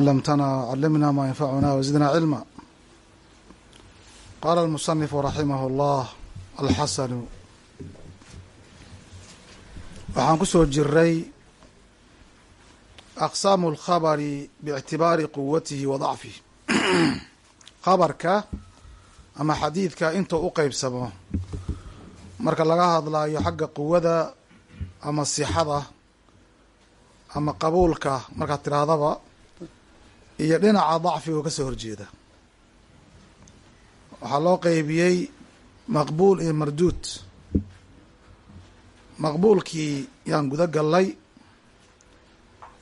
علمتنا علمنا ما ينفعنا وزدنا علما قال المصنف رحمه الله الحسن waxaan ku soo jiray aqsaamu اlkhabari bاctibaari quwatihi wa dacfihi khabarka ama xadiidka intuu u qeybsamo marka laga hadlayo xagga quwada ama sixada ama qabuulka markaad tidhaahdaba iyo dhinaca dacfiga ka soo horjeeda. Waxaa loo qeybiyey maqbuul iyo marduud. Maqbuulkii yaan guda gallay.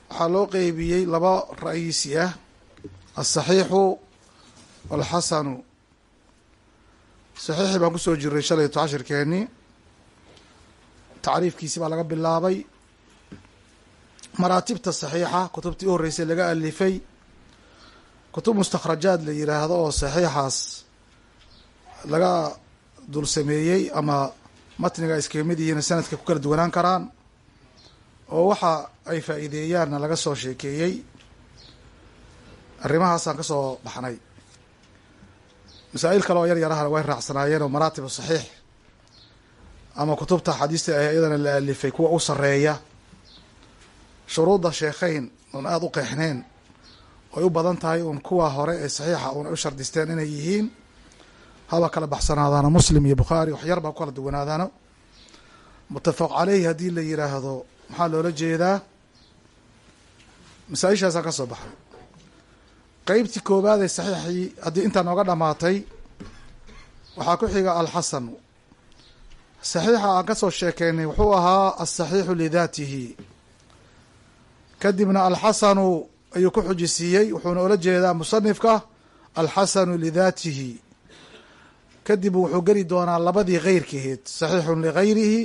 Waxaa loo qeybiyey laba ra'iisi ah aلsaxiixu walxasanu. Saxiixii baan ku soo jiray shalayto cashirkeeni tacriifkiisi baa laga bilaabay. Maraatibta saxiixa kutubtii u horreysay laga alifay kutub mustakhrajaad la yiraahdo oo saxiixaas laga dul sameeyey ama matniga iskaga mid sanadka ku kala duwanaan karaan oo waxa ay faa'iideeyaanna laga soo sheekeeyey. Arrimahaasaan ka soo baxnay. Masaa'il kale oo yar yarahana way raacsanaayeen oo maraatib saxiix ama kutubta axaadiista ah iyadana la alifay kuwa u sareeya shuruudda sheekheyn oon aada u qeexneyn ay u badan tahay uun kuwa hore ee saxiixa uuna u shardisteen inay yihiin. Haba kala baxsanaadaano muslim iyo bukhaari wax yar baa ku kala duwanaadaano. Mutafaq caleyhi haddii la yiraahdo maxaa loola jeedaa? Masaa-ishaasaan ka soo baxay. Qeybtii koowaad ee saxiixii haddii intaa nooga dhamaatay waxaa ku xiga alxasanu saxiixa aan ka soo sheekeynay wuxuu ahaa alsaxiixu lidaatihi kadibna alxasanu ayuu ku xujisiiyey wuxuuna ola jeedaa musanifka alxasanu lidaatihi kadib wuxuu geli doonaa labadii keyrkaheed saxiixun ligayrihi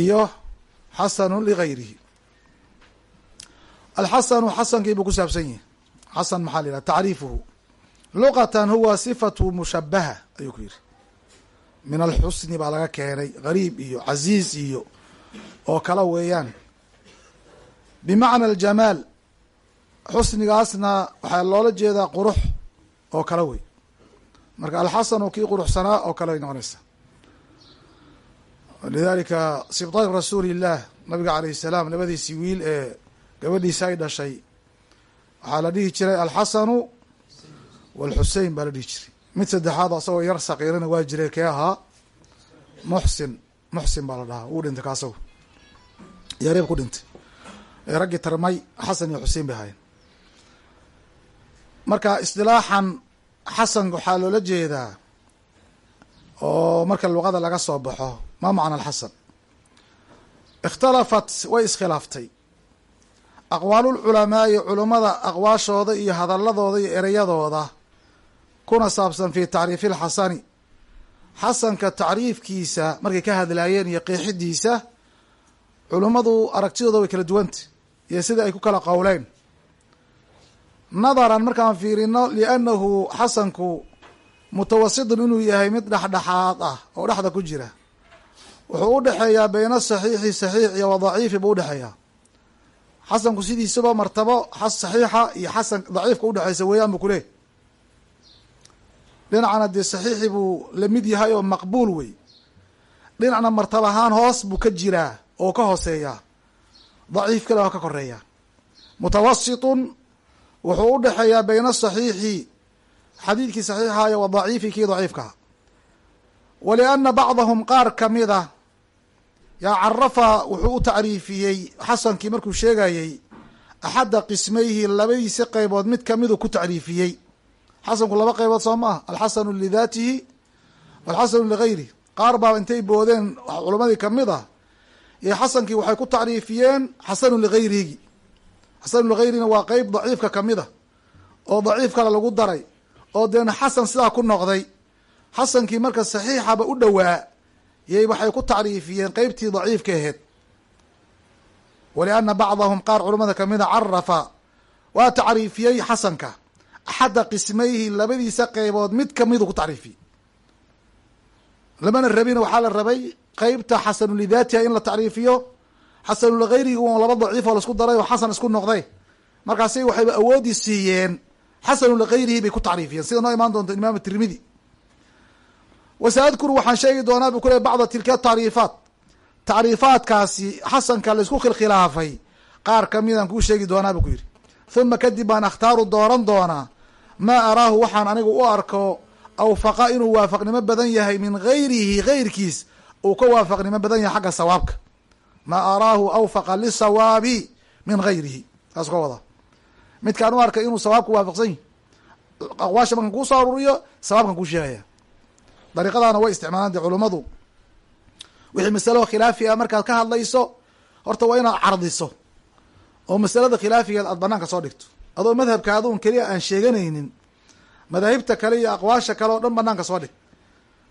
iyo xasanun ligayrihi alxasanu xasankii buu ku saabsan yihi xasan maxaa la yidhaha tacriifuhu. Luqatan huwa sifatu mushabaha ayuu ku yihi min alxusni baa laga keenay gariib iyo casiiz iyo oo kala weeyaan. Bimacna aljamaal xusnigaasna waxaa loola jeedaa qurux oo kala wey marka alxasanu kii quruxsanaa oo kale ay noqonaysa lidalika sibطayr rasuuli illah nabiga alayh salaam labadiisii wiil ee gabadhiisa ay dhashay waxaa la dhihi jiray alxasanu walxusein baa la dhihi jiray. Mid saddexaad asagoo yar saqiirana waa jiray kee ahaa? Muxsin. Muxsin baa la dhahaa. Wuu dhintay kaasago yareeb ku dhintay. Ee raggii tarmay xasan iyo xusein bay ahaayeen marka isdilaaxan xasan waxaa loola jeedaa oo marka luqada laga soo baxo ma macna alxasan ikhtalafat way iskhilaaftay aqwaalulculamaa'i culummada aqwaashooda iyo hadaladooda iyo ereyadooda kuna saabsan fi tacriifi lxasani xasanka tacriifkiisa markay ka hadlaayeen iyo qeexidiisa culummadu aragtidooda way kala duwanta iyo sida ay ku kala qowleen nadaran markaan fiirino liannahu xasanku mutawasidun inuu yahay mid dhexdhexaad ah oo dhexda ku jira. Wuxuu u dhexeeyaa bayna saxiixi saxiix iyo wa daciifi buu udhexeeyaa xasanku sidiisaba martabo saxiixa iyo xasan daciifka udhexeysa weeyaan buu kuleh dhinacna dee saxiixi buu la mid yahay oo maqbuul wey dhinacna martab ahaan hoos buu ka jiraa oo ka hooseeyaa. Daciif kale oo ka koreeya mutawasitun wuxuu u dhexeeyaa bayna saxiixi xadiidkii saxiixa iyo wa daciifi kii daciifkaa walianna bacdahum qaar kamida yaa carafa wuxuu u tacriifiyey xasankii markuu sheegayey axadda qismayhi labadiisi qeybood mid kamiduu ku tacriifiyey. Xasanku laba qeybood soo ma ah alxasanu lidaatihi walxasanu ligayri. Qaar baa intay boodeen culamadii ka mid ah iyo xasankii waxay ku tacriifiyeen xasanu ligayrigi xasanu ligayrina waa qeyb daciifka ka mid a oo daciif kale lagu daray oo deena xasan sidaa ku noqday. Xasankii marka saxiixaba u dhowaa yay waxay ku tacriifiyeen qeybtii daciifka aheyd walianna bacdahum qaar culamada kamida carafa waa tacriifiyey xasanka. Axadda qismayhi labadiisa qeybood mid kamidu ku tacriifiyey lamana rabin waxaa la rabay qeybta xasanu lidaatiha in la tacriifiyo xasanu ligayrihi un laba daciif oo la isku daray oo xasan isku noqday. Markaasay waxayba awoodii siiyeen xasanu ligayrihi bay ku tacriifiyeen. Sida noo imaan doonto imaam tirmidi wasaadkuru waxaan sheegi doonaa bu kule bacda tilka tacriifaat. Tacriifaatkaasi xasanka la isku khilkhilaafay qaar kamidaan kuu sheegi doonaa bu ku yidhi. Huma kadib baan akhtaaru dooran doonaa maa araahu waxaan anigu u arko awfaqa inuu waafaqnimo badan yahay min gayrihi gayrkiis uu ka waafaqnimo badan yahay xagga sawaabka maa araahu awfaqa lisawaabi min gayrihi. Saas ka wada. Midkaan u arkay inuu sawaabka waafaqsan yahi aqwaasha markan kuu soo aruriyo sawaabkan kuu sheegaya. Dariiqadaana way isticmaalaan dee culummadu wixii masalo khilaafi a markaad ka hadlayso horta waa inaad cardiso. Oo masalada khilaafigeed aad banaanka soo dhigto. Adoo madhabkaada un keliya aan sheeganaynin madaahibta kale iyo aqwaasha kale oo dhan banaanka soo dhig.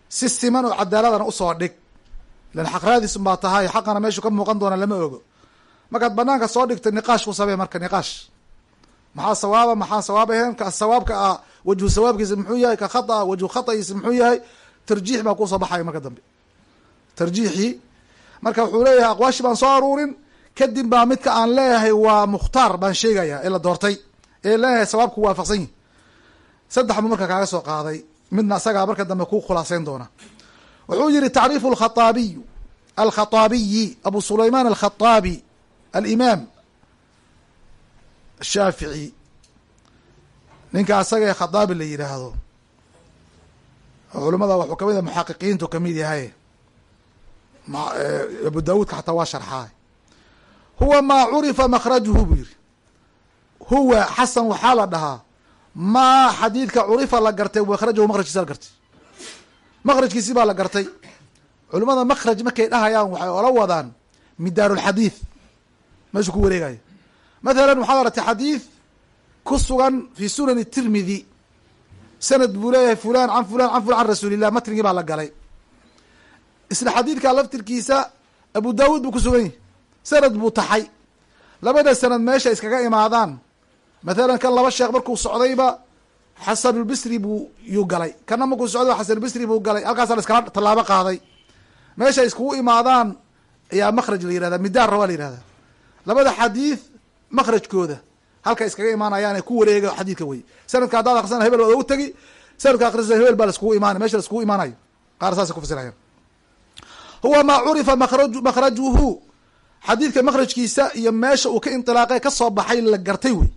Si siman oo cadaaladana u soo dhig ilan xaq raadis unbaa tahay xaqana meeshu ka muuqan doona lama ogo markaad banaanka soo dhigto niqaash ku samee marka niqaash maxaa sawaaba maxaa sawaab ahayn ka sawaabka ah wajhu sawaabkiisa muxuu yahay ka khata wajhu khatagiisa muxuu yahay tarjiix baa ku soo baxaya marka dambe tarjiixii marka wuxuu leeyahay aqwaashi baan soo aruurin kadib baa midka aan leeyahay waa mukhtaar baan sheegaya ee la doortay ee leeyahay sawaabku waafaqsan yihi saddex marka kaaga soo qaaday midna isagaa marka dambe ku khulaaseyn doona wuxuu yihi tacriifu alkhaaabiy alkhaaabiyi abu sulayman alkhaaabi alimaam shaafici. Ninka asaga ee khaaabi la yidhaahdo culimada wuxuu ka mid yahay muxaqiqiintu ka mid yahay. Abu daawuudka xataa waa sharxaa huwa maa curifa makrajuhu buu yihi huwa xasan waxaa la dhahaa maa xadiidka curifa la gartay makrajahu makrajkiisa la gartay makrajkiisi baa la gartay. Culimada makraj markay dhahayaan waxay ola wadaan midaarulxadiid meeshuu ku wareegayo mathalan waxaad aratay xadiid ku sugan fi sunan tirmidi sanad buu leeyahay fulan can fulan can fulan can rasuulillah matnigii baa la galay. Isla xadiidka laftirkiisa abu daawuud buu ku sugan yahi sanad buu taxay. Labada sanad meesha iskaga imaadaan. Mathalan kan laba sheekh markuu socdayba xasanulbisri buu yuu galay. Kana markuu socdayba xasanulbisri buu galay. Halkaasa la iskala tallaabo qaaday. Meesha iskugu imaadaan ayaa makraj la yihahda midaarra waa la yihahda labada xadiid makrajkooda halka iskaga imaanayaan ku wareega xadiidka wey sanadka haddaad akrisana hebel waad ogu tegi. Sanadka akrisa hebel baa laskugu imaanay. Mesha laskugu imaanayo qaar saasay kufasirayaan huwa maa curifa makraj makrajuhu xadiidka makrajkiisa iyo meesha uu ka indilaaqay ka soo baxay la gartay wey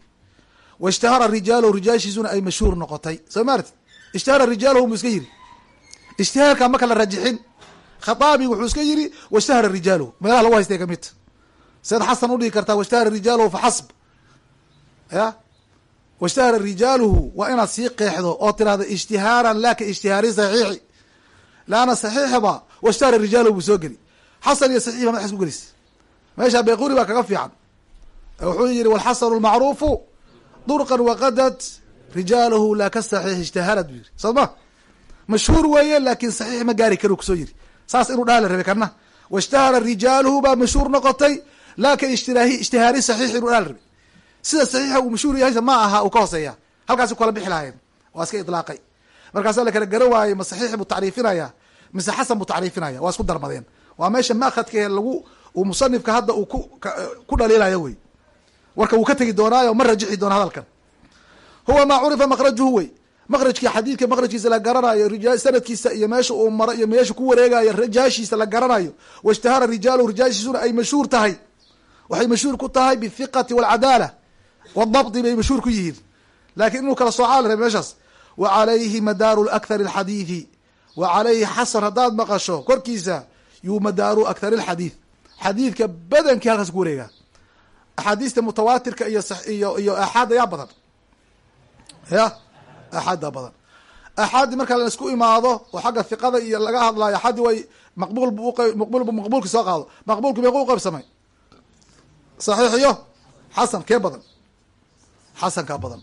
waishtahara rijaaluhu rijaashiisuna ay mashhuur noqotay soo maarti ishtahara rijaaluhu buu iska yiri ishtihaarka marka la rajixin khataabi wuxuu iska yiri washtahara rijaaluhu meelaha lagu haystay kamidta seed xasan udhigi kartaa washtahara rijaaluhu faxasb ya washtahara rijaaluhu waa inaad sii qeexdo oo tirahdo ijtihaaran la ka ijtihaari saxiixi laana saxiixba washtahara rijaaluhu buu soo geli xasan iyo saxiix ba madax isku gelis meesha bayquri baa kaga fiican wuxuu yihi walxasanu lmacruufu durqan waqadat rijaaluhu laa ka saxiix ijtihaarad buu yiri soo ma mashhuur weeye laakin saxiix ma gaari kari ku soo yiri saas inuu dhaha la rabay kana washtahara rijaaluhu baa mashhuur noqotay laa ka ijtiraahi ijtihaari saxiix inuu dhaha la rabay sida saxiixa uu mashhuur yahay ma aha uu ka hooseeya. Halkaasi kala bixi lahayen waa iska idlaaqay markaasaa la kala garan waayey ma saxiix buu tacriifinaya mise xasan buu tacriifinaya. Waa isku darmadeen. Waa meesha maakadka lagu uu musanifka hadda uu ku dhaliilayo wey warka wuu ka tegi doonaayo ma rajixi doona hadalkan. Huwa maa curifa makrajuhu wey makrajkii xadiidka makrajkiisa la garanayo sanadkiisa iyo meesha uu maro iyo meesha ku wareegayo rijaashiisa la garanayo. Waishtahara rijaaluhu rijaashiisuna ay mashhuur tahay. Waxay mashhuur ku tahay bithiqati walcadaala wadabdi bay mashhuur ku yihiin. Lakin inuu kala soocaa la rabay meeshaas. Wa calayhi madaaru akthar alxadiidi wa calayhi xasan haddaad maqasho korkiisa yuu madaaru akthar alxadiid xadiidka badankii halkaas ku wareegaa axaadiista mutawaatirka iyo iyo iyo aaxaadda yaa badan ya aaxaadda badan aaxaaddi marka la isku imaado oo xagga hiqada iyo laga hadlayo axaaddi way maqbul bu maqbuulki soo qaado maqbuulki meequ uqaybsamay saxiix iyo xasan kee badan xasankaa badan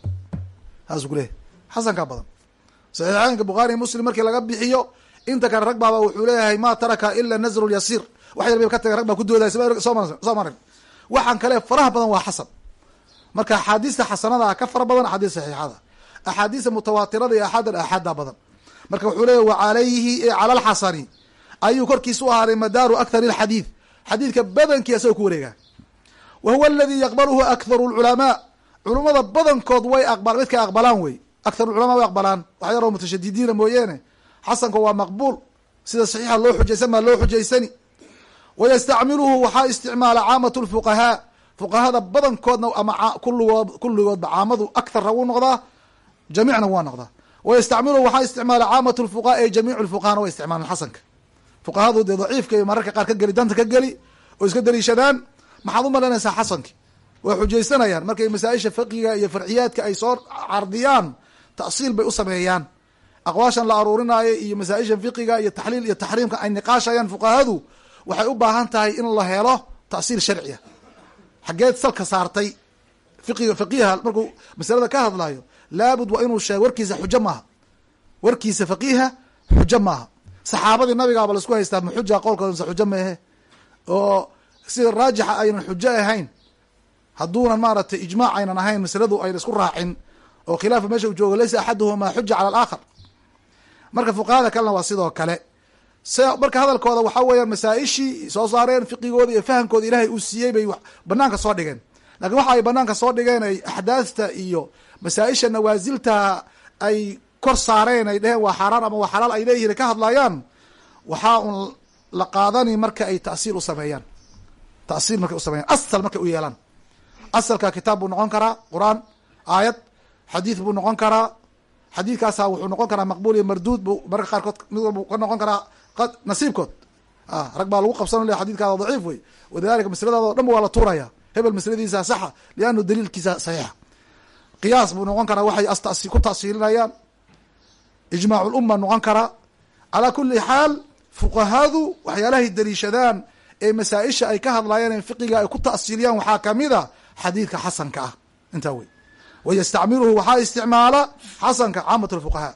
saasuu ku leeyahy xasankaa badan saxiixeynka bukhaari muslim markii laga bixiyo inta kale rag baaba wuxuu leeyahay ma taraka ila nazru lyasiir wax yar bay ka tagen rag baa ku doodaya soo marag waxaan kale faraha badan waa xasan. Marka axaadiista xasanada ka fara badan axaadiis saxiixada. Axaadiista mutawaatirada iyo axaad aaxaada badan. Marka wuxuu leeyahy wa calayhi cala alxasani ayuu korkiisa u ahaaday madaaru akthari alxadiid xadiidka badankii asagoo ku wareegaa. Wa huwa aladi yaqbaluhu aktharu lculamaa culummada badankood way aqbal midkay aqbalaan wey akthar culamaa way aqbalaan. Wax yaroo mutashadidiina mooyeene xasanka waa maqbuul. Sida saxiixa loo xujaysan maa loo xujaysani wayastacmiluhu waxaa isticmaala caamatu lfuqahaa fuqahada badankoodna ama kulligood kulligoodba caamadu akharna wuu noqdaa jamiicna waa noqdaa wayastacmiluhu waxaa isticmaala caamatu lfuqaha ee jamiicu lfuqahana way isticmaalaan xasanka fuqahadu dee daciifka iyo mararka qaar ka geli danta ka geli oo iska daliishadaan maxaad u malaynaysaa xasanki way xujaysanayaan markay masaa-isha fiqiga iyo farciyaadka ay soo cardiyaan ta'siil bay u sameeyaan aqwaashan la aruurinaayo iyo masaa-isha fiqiga iyo taxliil iyo taxriimka ay niqaashayaan fuqahadu waxay u baahan tahay in la helo ta'siil sharciya xaggeed salka saartay fiqiga faqiha markuu masalada ka hadlayo laabud waa inuu sheego warkiisa xujo maaha. Warkiisa faqiiha xujo maaha. Saxaabadii nabigaaba la isku haystaa ma xuja qowlkooda mise xujo maehe oo sida raajixa aynan xujo ahayn hadduunan maaragtay ijmaac aynan ahayn masaladu ayna isku raacin oo khilaafa meesha uu joogo laysa axaduhumaa xuja cala alaakhar. Marka fuqahada kalena waa sidoo kale marka hadalkooda waxaa weeyaan masaa-ishii soo saareen fiqigooda iyo fahamkooda ilaahay uu siiyey bay banaanka soo dhigeen. Lakin waxa ay banaanka soo dhigeen ay axdaasta iyo masaa-isha nawaasilta ay kor saareen ay dheheen waa xaaraan ama waa xalaal ay leeyihiin ka hadlayaan waxaa un la qaadani marka ay ta'siil u sameeyaan. Ta'siil markay usameeyaan asal markay u yeelaan. Asalka kitaab buu noqon karaa qur'aan aayad xadiid buu noqon karaa xadiidkaasa wuxuu noqon karaa maqbuul iyo marduud bu mararka qaarkood mid walba ka noqon karaa nasiibkood. Rag baa lagu qabsan xadidkaada daciif wey walidalika masladaada o dhan waa la tuuraya. Hebel masladiisa saxa lianu daliilkiisa saxiixa. Qiyaas buu noqon karaa waxay ku tasiilinayaan. Ijmaac lumma noqon karaa calaa kuli xaal fuqahadu waxyaalahay daliishadaan ee masaa-isha ay ka hadlayaan ee fiqiga ay ku ta'siiliyaan waxaa kamida xadiidka xasanka ah. Intaa wey wayastacmiluhu waxaa isticmaala xasanka caamat lfuqahaa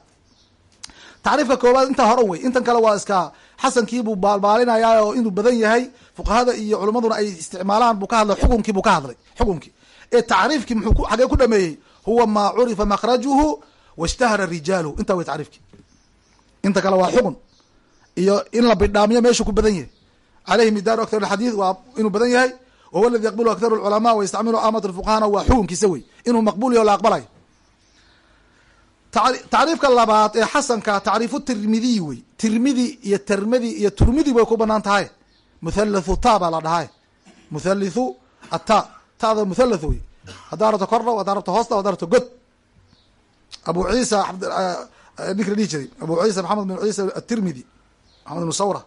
tacriifka koowaad intaa hore wey intan kale waa iska xasankiibuu baalbaalinayaa oo inuu badan yahay. Fuqahada iyo culimaduna ay isticmaalaan buu ka hadlay xukunkii buu ka hadlay xukunkii. Ee tacriifkii muxuu xagee ku dhameeyey? Huwa maa curifa makrajuhu washtahara rijaaluhu intaa wey tacriifkii inta kale waa xukun. Iyo in la bidhaamiyo meeshuu ku badan yahay. Aleyhi midaaru aktar xadiid waa inuu badan yahay. Wahuwa aladi yaqbulu aktaru lculamaa wayastacmilu amat fuqahana waa xukunkiisa wey. Inuu maqbul yaho la aqbalayo tacriifka labaad ee xasanka tacriifu tirmidiy wey. Tirmidi iyo termidi iyo turmidi way ku bannaan tahay. Muthalithu ta baa la dhahay. Muthalithu ata tada muthalatth wey. Haddaa rabto kordhaw haddaa rabto hoosta haddaa rabto god. Abu ciisa ninki la dhihi jiray. Abu ciisa maxamed bin ciisa atirmidi maxamed bin sawra.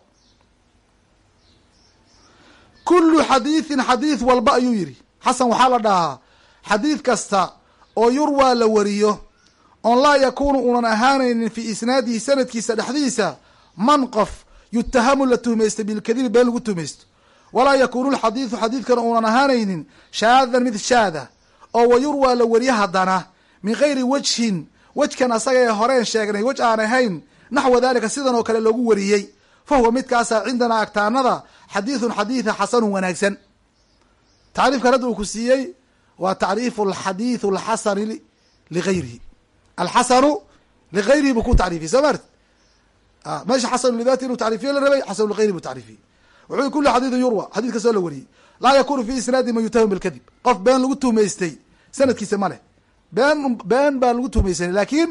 Kulu xadiidin xadiid walba ayuu yihi xasan waxaa la dhahaa xadiid kasta oo yurwaa la wariyo oon laa yakuunu unan ahaanaynin fi isnaadihi sanadkiisa dhexdiisa man qof yutahamu la tuhmaysta bilkadibi been lagu tuhmaysto. Walaa yakuunu lxadiidu xadiidkana unan ahaanaynin shaadan mid shaada oo wa yurwaa la wariyo haddana min gayri wajhin wejkan asaga ee horeen sheegnay wej aan ahayn naxwa dalika sidan oo kale loogu wariyey. Fa huwa midkaasaa cindanaa agtaanada xadiidun xadiida xasanun wanaagsan. Tacriifkan hadda uu ku siiyey waa tacriifu alxadiidu alxasani ligayrihi alxasanu ligayrihi buu ku tacriifiyey soo maarti meesha xasanu lidati inuu tacriifiye la rabay xasanu ligayrihi buu tacriifiyey wuxuu kulu xadiidun yurwa xadid kastoo la wariyey laa yakunu fi isnaadi man yutaham bilkadib qof been lagu tuhmaystay sanadkiisa ma leh been been baa lagu tuhmaysanay laakiin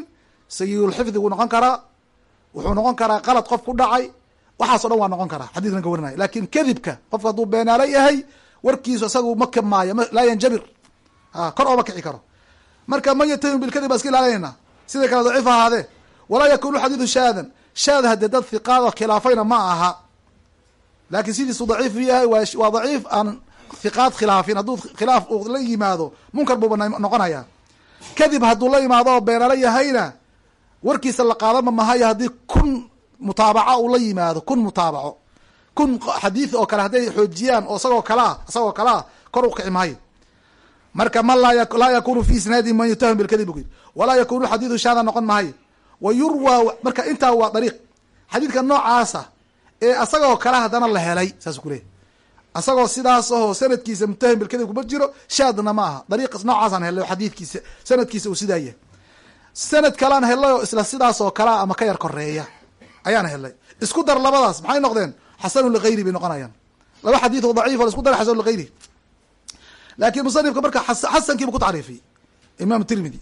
sayidulxifdi wuu noqon karaa wuxuu noqon karaa qalad qof ku dhacay waxaaso dhan waa noqon karaa xadidkan ka warinaya laakiin kadibka qofka hadduu beenaala yahay warkiisu isagu ma kamaayo laa yanjabir kor ooma kici karo marka man yatahim bilkadib baa iska ilaalinayna sida kale daciif ahaadee walaa yakunu xadiidu shaadan. Shaad hadee dad hiqaado khilaafayna ma aha. Laakiin sidiisu daciif yahay waa daciif aan hiqaad khilaafin. Hadduu khilaaf uu la yimaado munkar buuba noqonaya. Kadib hadduu la yimaado oo beenala yahayna warkiisa la qaadama mahayo haddii kun mutaabaco uu la yimaado. Kun mutaabaco. Kun xadiid oo kale hadday xoojiyaan oo isagoo kalea isagoo kalea kor u kici maayo marka man laa yakunu fi isnaadi man yutaham bilkadib bu walaa yakunu xadiidu shaada noqon mahayo wa yurwa marka intaa waa dariiq. Xadiidka noocaasa ee asagoo kale haddana la helay saas kuleeyahy asagoo sidaas aho sanadkiisa mutahim bilkadib kuma jiro shaadna ma aha. Dariiq noocaasaan helay xadiidkiisa sanadkiisa uu sidaa sanad kalean helay oo isla sidaas oo kalea ama ka yar koreeya ayaan helay. Isku dar labadaas maxay noqdeen? Xasanu ligayri bay noqonayaan. Laba xadiid oo daciif o isku dara xasanu laakiin musanifka marka xasankiibu ku tacriifiyey imaam tirmidi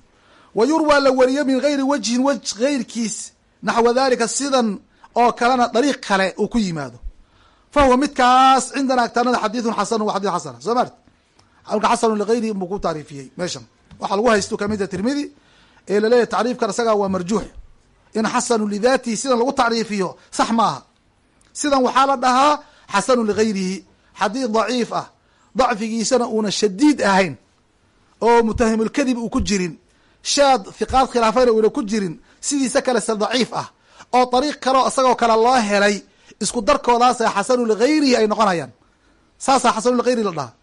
wa yurwaa la wariyo min gayri wajhin waj gayrkiis naxwa dalika sidan oo kalena dariiq kale uu ku yimaado. Fa huwa midkaas cindana agtaanada xadiidun xasanu wa xadid xasana. Soo maart halka xasanu ligayrihi buu ku taariifiyey meeshan. Waxaa lagu haysto kamida tirmidi ee laleeyahy tacriifkan isagaa waa marjuux in xasanu lidaatihi sidan lagu tacriifiyo sax maaha. Sidan waxaa la dhahaa xasanu ligayrihi xadiid daciif ah dacfigiisana uuna shadiid ahayn oo mutahimulkadib uu ku jirin shaad hiqaad khilaafayna uuna ku jirin sidiisa kale se daciif ah oo dariiq kaleo isagoo kale loo helay isku darkoodaasa xasanu ligayrihi ay noqonayaan. Saasaa xasanu ligayrihi la dhahaa.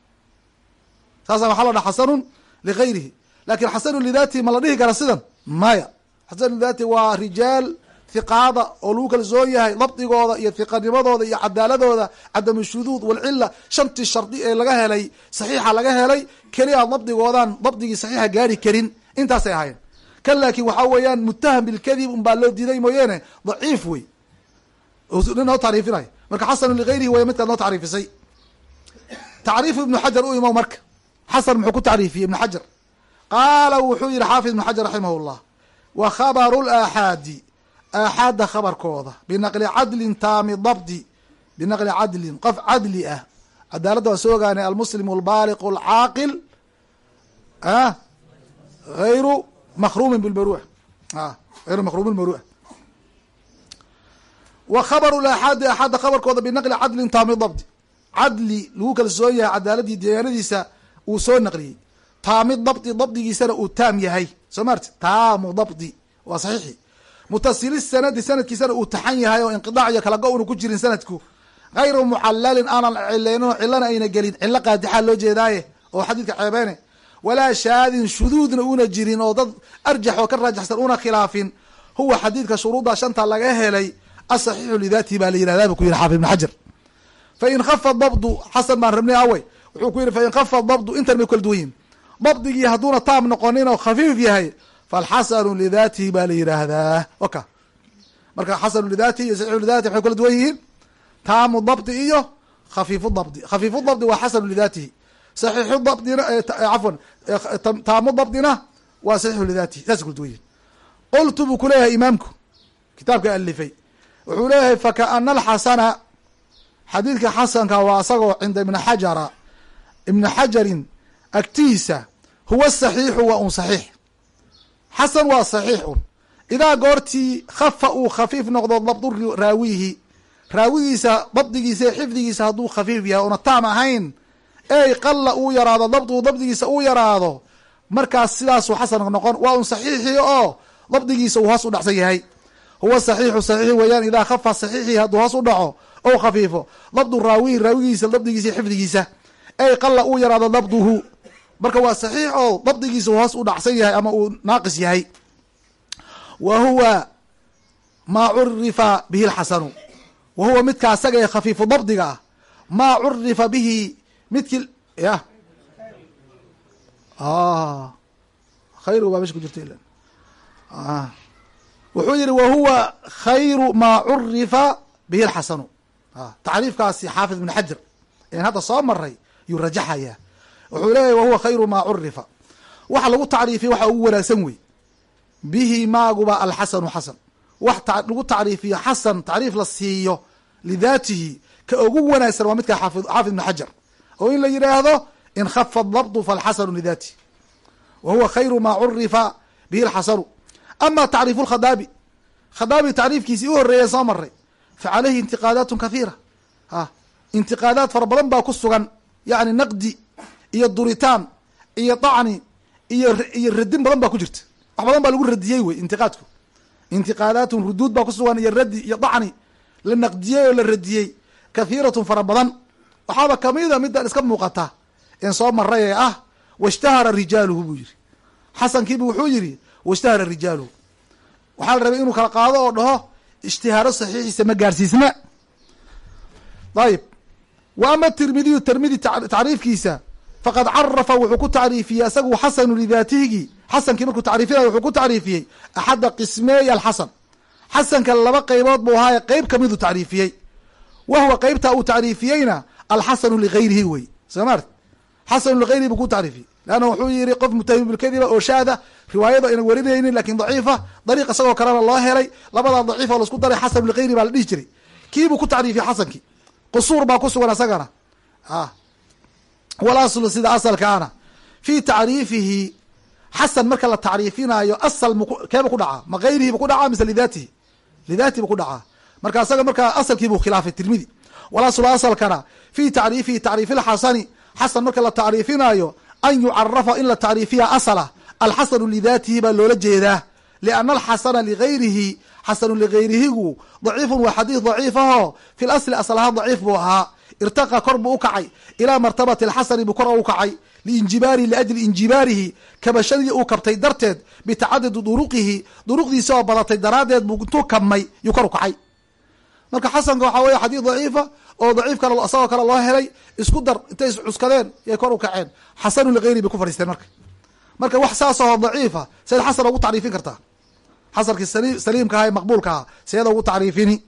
Saasa waxaa la dhaha xasanun ligayrihi laakiin xasanu lidaatihi ma la dhihi kara sidan? Maya. Xasanu lidaatihi waa rijaal hiqaada oo lagu kalsoon yahay dabdigooda iyo hiqanimadooda iyo cadaaladooda cadamu shuduud walcila shantii shardi ee laga helay saxiixa laga helay keliya dabdigoodan dabdigii saxiixa gaari karin. Intaasay ahayen kan laakin waxaa weeyaan mutaham bilkadib un baa loo diiday mooyeene daciif wey noo tacriifinay marka xasanu ligayrihi way midkaad noo tacriifisay. Tacriifu ibnu xajar u imo marka. Xasan muxuu ku tacriifiyey ibnu xajar. Qaala wuxuu yihi xaafid ibnu xajar raximah llah wa khabaru laaxaadi aaxaadda khabarkooda binaqli cadlin taami dabdi binaqli cadlin qof cadli ah cadaaladda waan soo ogaanay almuslim albaaliq alcaaqil a ayru makrumin bilmaruux a ayru makrumin maruux wa khabaru aaxaadi aaxaadda khabarkooda binaqli cadlin taami dabdi cadli lagu kalsoon yahay cadaaladii deegaanadiisa uu soo naqliyey taami dabdi dabdigiisana uu taam yahay soo maarti taamu dabdi waa saxiixi mutasili sanadi sanadkiisana uu taxan yahay oo inqidaac iyo kala go una ku jirin sanadku. Hayru mucalalin aanan cilaynin cilana ayna gelin. Cilo qaadixaa loo jeedaaye oo xadiidka ceebeene. Walaa shaadin shuduudna una jirin oo dad arjax oo ka raajaxsan una khilaafin. Huwa xadiidka shuruudda shanta laga helay asaxiixu lidaatihi baa la yihahdaa bu ku yihi xaafid ibn xajar. Fain khafa dabdu xasan baan rabnay awey wuxuu ku yihi fain khafa dabdu intan bay kala duwan yihiin dabdigii hadduuna taam noqonin oo khafiif yahay falxasanu lidaatihi baa la yidhaahdaa oka marka xasanu lidaatihi iyo saxiixu lidatihi waxay kala duwan yihiin taamu dabdi iyo khafiifu dabdi khafiifu dabdi waa xasanu lidaatihi saxiixu dabdina cafwan taamu dabdina waa saxiixu lidaatihi saasay kala duwan yihiin qultu buu kuleeyahay imaamku kitaabka alifay wuxuu leeyahay fakaana alxasana xadiidka xasanka waa isagoo cinda ibni xajara ibni xajarin agtiisa huwa saxiixu waa un saxiix xasan waa saxiixun idaa goortii khafa uu khafiif noqdo dabdu raawihi. Raawigiisa dabdigiisa xifdigiisa hadduu khafiif yahay una taam ahayn. Ey qalla uu yaraado dabdu dabdigiisa uu yaraado. Markaas sidaasuu xasan noqon waa un saxiixi oo dabdigiisa uu hoos u dhacsan yahay. Huwa saxiixu saxiix weeyaan idaa khafa saxiixii hadduu hoos u dhaco ou khafiifo. Dabdu raawihi raawigiisa dabdigiisa xifdigiisa. Ey qalla uu yaraado dabduhu marka waa saxiix oo dabdigiisa hoos u dhacsan yahay ama uu naaqis yahay. Wa huwa maa curifa bihi lxasanu wa huwa midka asaga ee khafiifu dabdiga ah. Maa curifa bihi midkii ya? Khayru baa meesha ku jirta ila wuxuu yihi wa huwa khayru maa curifa bihi lxasanu tacriifkaasi xaafid ibn xajar en hadda soo maray yuu rajaxaya wuxuu leeyahy wahuwa khayru maa curifa waxa lagu tacriifiya waxa ugu wanaagsan wey bihi maaguba alxasanu xasan. Wax lagu tacriifiyo xasan tacriif la siiyo lidaatihi ka ugu wanaagsan waa midka xaafid ibn xajar. Oo in la yidhaahdo in khafa dabdu falxasanu lidaatihi. Wa huwa khayru maa curifa bihi alxasanu. Ama tacriifu lkhadaabi khadaabi tacriifkiisii u horreeya soo maray fa caleyhi intiqaadaatun kathiira. A intiqaadaad fara badan baa ku sugan yacni naqdi iyo duritaan iyo dacni iyo iyo radin badan baa ku jirta. Wax badan baa lagu radiyey wey intiqaadku. Intiqaadaatun ruduud baa ku sugan iyo radi iyo dacni la naqdiyey oo la radiyey kathiiratun fara badan. Waxaaba kamida midaan iska muuqata in soo maray ee ah washtahara rijaaluhu buu yihi xasankiibu wuxuu yihi washtahara rijaaluhu. Waxaa la rabay inuu kala qaado oo dhaho ishtihaaro saxiixiisa ma gaarsiisna. Ayib wa ama tirmidiyu tirmidi tacriifkiisa faqad carafa wuxuu ku tacriifiyey isagu xasanu lidaatihigi xasankii markuu tacriifinay wuxuu ku tacriifiyey. Axadda qismeey alxasan. Xasanka laba qeybood buu ahaaye qeyb kamiduu tacriifiyey. Wa huwa qeybta uu tacriifiyeyna alxasanu ligayrihi wey. Soo maart xasanu ligayrihi buu ku tacriifiyey. Leanna wuxuu yihi qof mutahim bilkadiba oo shaada riwaayada ayna warinaynin laakiin daciifa dariiq isagoo kalena loo helay labadaa daciif oo la isku daray xasan ligayri baa la dhihi jiray. Kiibuu ku tacriifiyey xasankii? Qusuur baa ku sugan isagana a walaslu sida asalkaana. Fi tacriifihi xasan marka la tacriifinaayo asal m keeba ku dhacaa? Ma gayrihi bu ku dhacaa mise lidatihi lidatihi bu ku dhacaa. Marka isaga markaa asalkii buu khilaafay tirmidi walaslu asalkana fi tacriifihi tacriifi lxasani xasan marka la tacriifinaayo an yucarafa in la tacriifiya asala alxasanu lidatihi baa loola jeedaa. Liana alxasana ligayrihi xasanu ligayrihigu daciifun waa xadiis daciif aho fi lasli asal ahaan daciif buu ahaa irtaqa kor buu ukacay ilaa martabati alxasani buu kor u kacay. Liinjibaarihi liajli injibaarihi kabashadii uu kabtay darteed bitacadudi duruqihi. Duruqdiisa oo badatay daraaddeed buu intuu kabmay yuu kor u kacay. Marka xasanka waxaa weeye xadiis daciifa oo daciif kale isagoo kale loo helay isku dar intay iscuskadeen yay kor u kaceen. Xasanu ligayri bay ku fadhiisteen marka. Marka wax saas aho daciifa seed xasan ugu tacriifin kartaa xasankii saliimka aha ee maqbuulka aha seeda ugu tacriifini.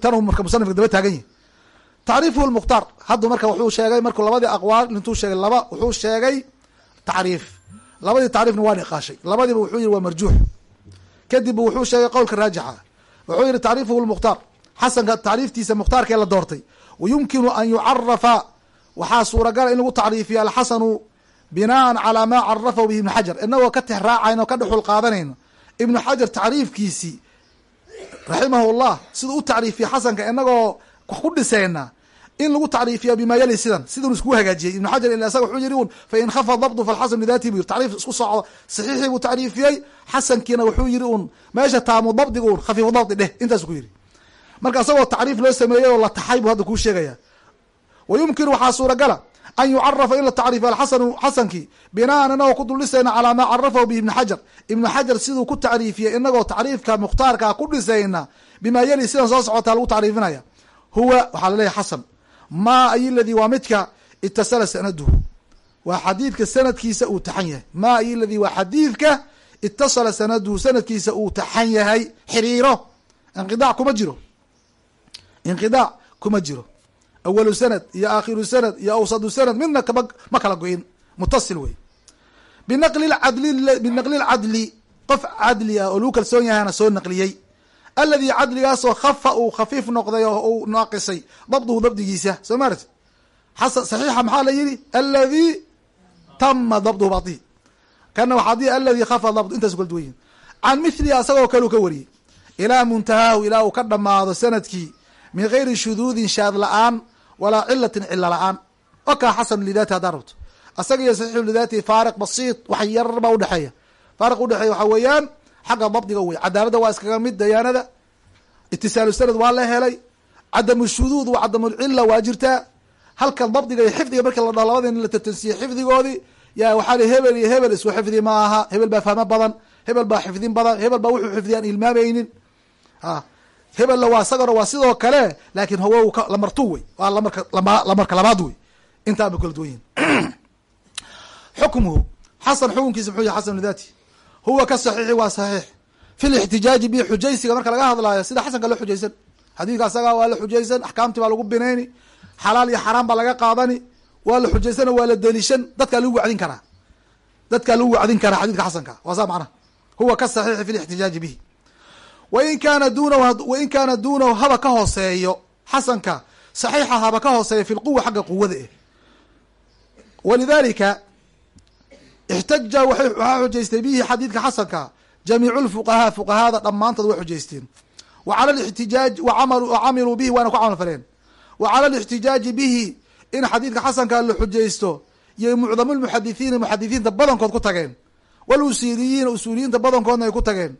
Tanuu marka musanifka daba taagan yahi tacriifuhu lmukhtaar haddu marka wuxuu sheegay markuu labadii aqwaal intuu sheegay laba wuxuu sheegay tacriif labadii tacriifna waa niqaashay. Labadiiba wuxuu yihi waa marjuux. Kadib wuxuu sheegay qowlka raajixa. Wuxuu yihi tacriifuhu lmukhtaar xasanka tacriiftiisa mukhtaarkee la doortay. Wayumkinu an yucarafa waxaa suuragala in lagu tacriifiyo alxasanu binaan calaa maa carafahu bihi ibnu xajar. Inagoo ka tix raacayno ka dhexul qaadanayno. Ibnu xajar tacriifkiisii raximahu llah siduu u tacriifiyey xasanka inagoo wax ku dhiseyna in lagu tacriifiya bima yali sidan sidun iskugu hagaajiyey. Ibnu xajar ila isaga wuxuu yiri un fain khafa dabdu falxasan lidatihi bu tacriif isku socdo saxiixii buu tacriifiyey. Xasankiina wuxuu yiri un meesha taamu dabdiga un khafiifu dabdi dheh intaasu ku yiri marka isagoo tacriif loo sameeyey oo la taxay buu hadda kuu sheegaya. Wa yumkinu waxaa suuragala an yucarafa in la tacriifiyo alxasanu xasankii binaan inagoo ku duldhisayna calaa maa carafahu bihi ibnu xajar. Ibnu xajar siduu ku tacriifiyey inagoo tacriifka mukhtaarkaa ku dhisayna bima yali sidan soo socotaa lagu tacriifinaya. Huwa waxaa laleeyahy xasan maa ay ladii waa midka itasala sanaduhu waa xadiidka sanadkiisa uu taxan yahay. Maa ay ladii waa xadiidka itasala sanaduhu sanadkiisa uu taxan yahay. Xiriiro. Inqidaac kuma jiro. Inqidaac kuma jiro. Awalu sanad iyo aakhiru sanad iyo awsadu sanad midna ma kala go-in. Mutasil wey binaqli cadli qof cadli ah oo lagu kalsoon yahana soo naqliyey aladi cadligaasoo khafa uu khafiif noqday oo uu naaqisay. Dabduhu dabdigiisa soo maarti saxiixa maxaa la yihi aladi tama dabduhu badi kana waxaa di aladi khafa dabdu intaas kala duwan yihiin can mithlihi asagoo kale u ka wariyey. Ilaa muntahaahu ilaa uu ka dhamaado sannadkii min gayri shuduudin shaad la'aan walaa cilatin cila la'aan. Okaa xasan lidaati haddaan rabto. Asaga iyo saxiixu lidaati faariq basiit wax yarar baa udhexeeya faariq udhexeeya waxaa weeyaan xagga dabdiga wey cadaaladda waa iskaga mid dayaanada. Itisaalu sanad waa la helay. Cadamu shuduud wa cadamulcila waa jirtaa. Halka dabdiga iyo xifdiga marki la dhaho labada in la tatansiye xifdigoodii yaa waxaa li hebel iyo hebel isku xifdi ma aha. Hebel baa fahmo badan hebel baa xifdin badan hebel baa wuxuu xifdiyaan ilmaamaynin. A hebella waa isagona waa sidoo kale laakin hawow lamartu wey. Waa lamarka lamarka labaad wey. Intaa ba kala duwan yihiin xukmuhu. Xasan xukunkiisa muxuu yahy xasan lidati huwa ka saxiixi waa saxiix. Fi lixtijaaji bi xujaysiga marka laga hadlaayo sida xasanka loo xujaysan. Xadiidka asaga waa la xujaysan axkaamtii baa lagu binayni xalaal iyo xaraam baa laga qaadani waa la xujaysana waa la delishan dadkaa lagu wacdin karaa. Dadkaa lagu wacdin karaa xadidka xasanka. Waa saa macnaha huwa ka saxiixi fi lixtijaaji bihi. Wain kaana duunahu wain kaana duunahu haba ka hooseeyo xasanka saxiixa haba ka hooseeyo fi lquwa xagga quwada eh. Walidalika ixtaja waxaa xujaystay bihi xadiidka xasanka jamiicu lfuqahaa fuqahaada dhammaantood way xujaysteen wa cala lixtijaaj wacamiluu bihi waana ku camal faleen wa cala lixtijaaji bihi in xadiidka xasanka la xujaysto iyo mucdamu lmuxadithiina muxadithiinta badankood ku tageen walusuuliyiina usuuliyiinta badankoodna ay ku tageen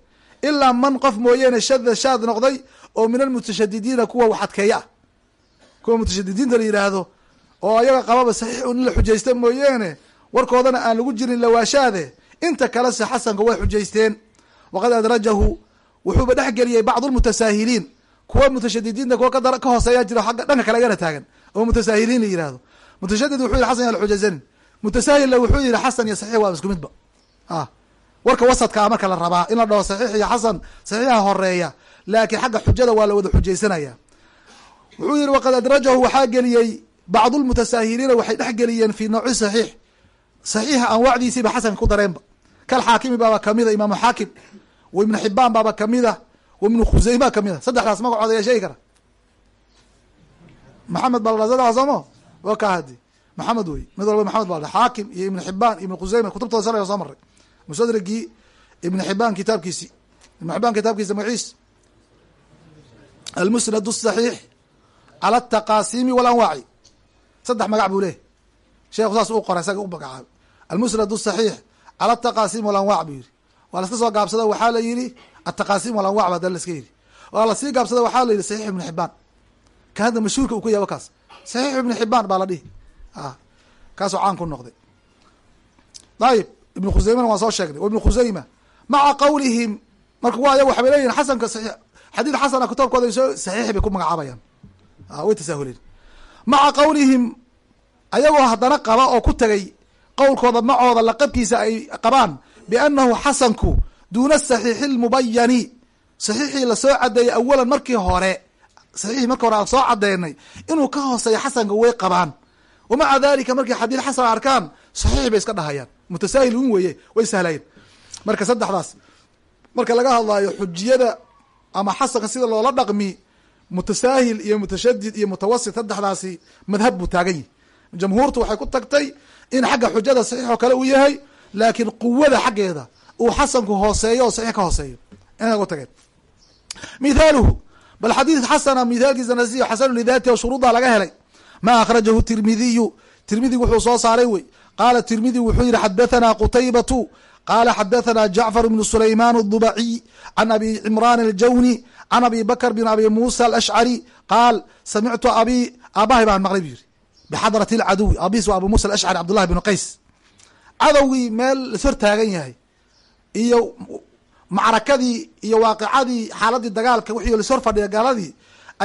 ilaa man qof mooyeene shada shaad noqday oo min almutashadidiina kuwa wax adkeeya ah kuwa mutashadidiinta la yidhaahdo oo ayaga qababa saxiix in la xujaysta mooyeene warkoodana aan lagu jirin lawaashaade inta kale se xasanka way xujaysteen. Waqad adrajahu wuxuuba dhex geliyey bacdu lmutasaahiliin kuwa mutashadidiinta kuwa ka hooseeya jiro agga dhanka kale agana taagan. Oo mutasaahiliin la yihahdo mutashadid wuxuu yihi xasan ya la xujaysanin mutasaahilla wuxuu yihi xasan iyo saxiix waa isku midba. A warka wasadkaa marka la rabaa in la dhaho saxiix iyo xasan saxiixa horreeya. Laakiin xagga xujada waa la wada xujaysanaya. Wuxuu yihi waqad adrajahu waxaa geliyey bacdu lmutasaahiliina waxay dhex geliyeen fi nawci saxiix saxiixa anwaacdiisiiba xasanka ku dareenba. Kalxaakimi baaba kamida imaamu xaakim w ibnu xibaan baaba kamida w ibnu khuseyma kamida. Saddexdaas magacooda ayaa sheegi kara. Maxamed baa sooma wa ka hadi maxamed wey mid walba maxamed baa xaakim iyo ibnu xibaan ibnu khuseyma kutubtooda sala soo maray musadrigii ibnu xibaan kitaabkiisi. Ibnu xibaan kitaabkiisa magaciis almusnad saxiix cala ataqaasimi walanwaaci. Saddex magac buu leehay sheekhu saas uu qoray isaga u magacaabay almusnad saxiix cala ataqasim walanwac buu yidhi. Waa laska soo gaabsada waxaa la yidhi ataqasim walanwac ba hadana laska yidhi. Waa la sii gaabsada waxaa la yidhi saxiix ibnu xibaan kan mashhuurka uu ku yaabo kaas saxiix ibnu xibaan baa la dhihi. Ah, Kaasoo caan ku noqday. Ayib ibnu khuseymena waan soo sheegnay. Ibnu khuseyma maca qawlihim. Marka waa waxbay leeyihiin xasanka xadiid xasana ah kitaabkooda saxiix bay ku magacaabayaan. Ah, way tasaahuleen. Maca qawlihim ayagoo haddana qaba oo ku tegay qowlkooda macooda laqabkiisa ay qabaan biannahu xasanku duuna saxiixi lmubayani saxiixii la soo cadeeyey awalan markii hore. Saxiixii markii hore aan soo cadeynay inuu ka hooseeyo xasanka way qabaan. Wamaca dalika markay xadiid xasan arkaan saxiix bay iska dhahayaan. Mutasaahil un weeye way sahlayeen marka saddexdaas marka laga hadlaayo xujiyada ama xasanka sida loola dhaqmi mutasaahil iyo mutashadid iyo mutawasit saddexdaasi madhab buu taagan yihi jamhuurtu waxay ku tagtay in xagga xujada saxiix oo kale uu yahay laakiin quwada xaggeeda uu xasanku hooseeyo oo saxiix ka hooseeyo. Inay ku tageen. Mithaaluhu bal xadiid xasana mithaalkiisa nasiyo xasanu lidaati oo shuruuddaa laga helay. Ma akhrajahu tirmidiyu. Tirmidi wuxuu soo saaray wey. Qaala tirmidi wuxuu yihi xadathana qutaybatu. Qala xadathana jacfar bnu sulayman الdubaciy can abi cimran aljawni can abi bakr bin abi musa alashcari qaal samictu abi aabahay baan maqlay bu yihi bixadrat اlcaduwi aabihiis waa abu musa alashcari cabdullahi bnu qays cadowgii meel lashor taagan yahay iyo macrakadii iyo waaqicadii xaaladii dagaalka wixii lashor fadhiya gaaladii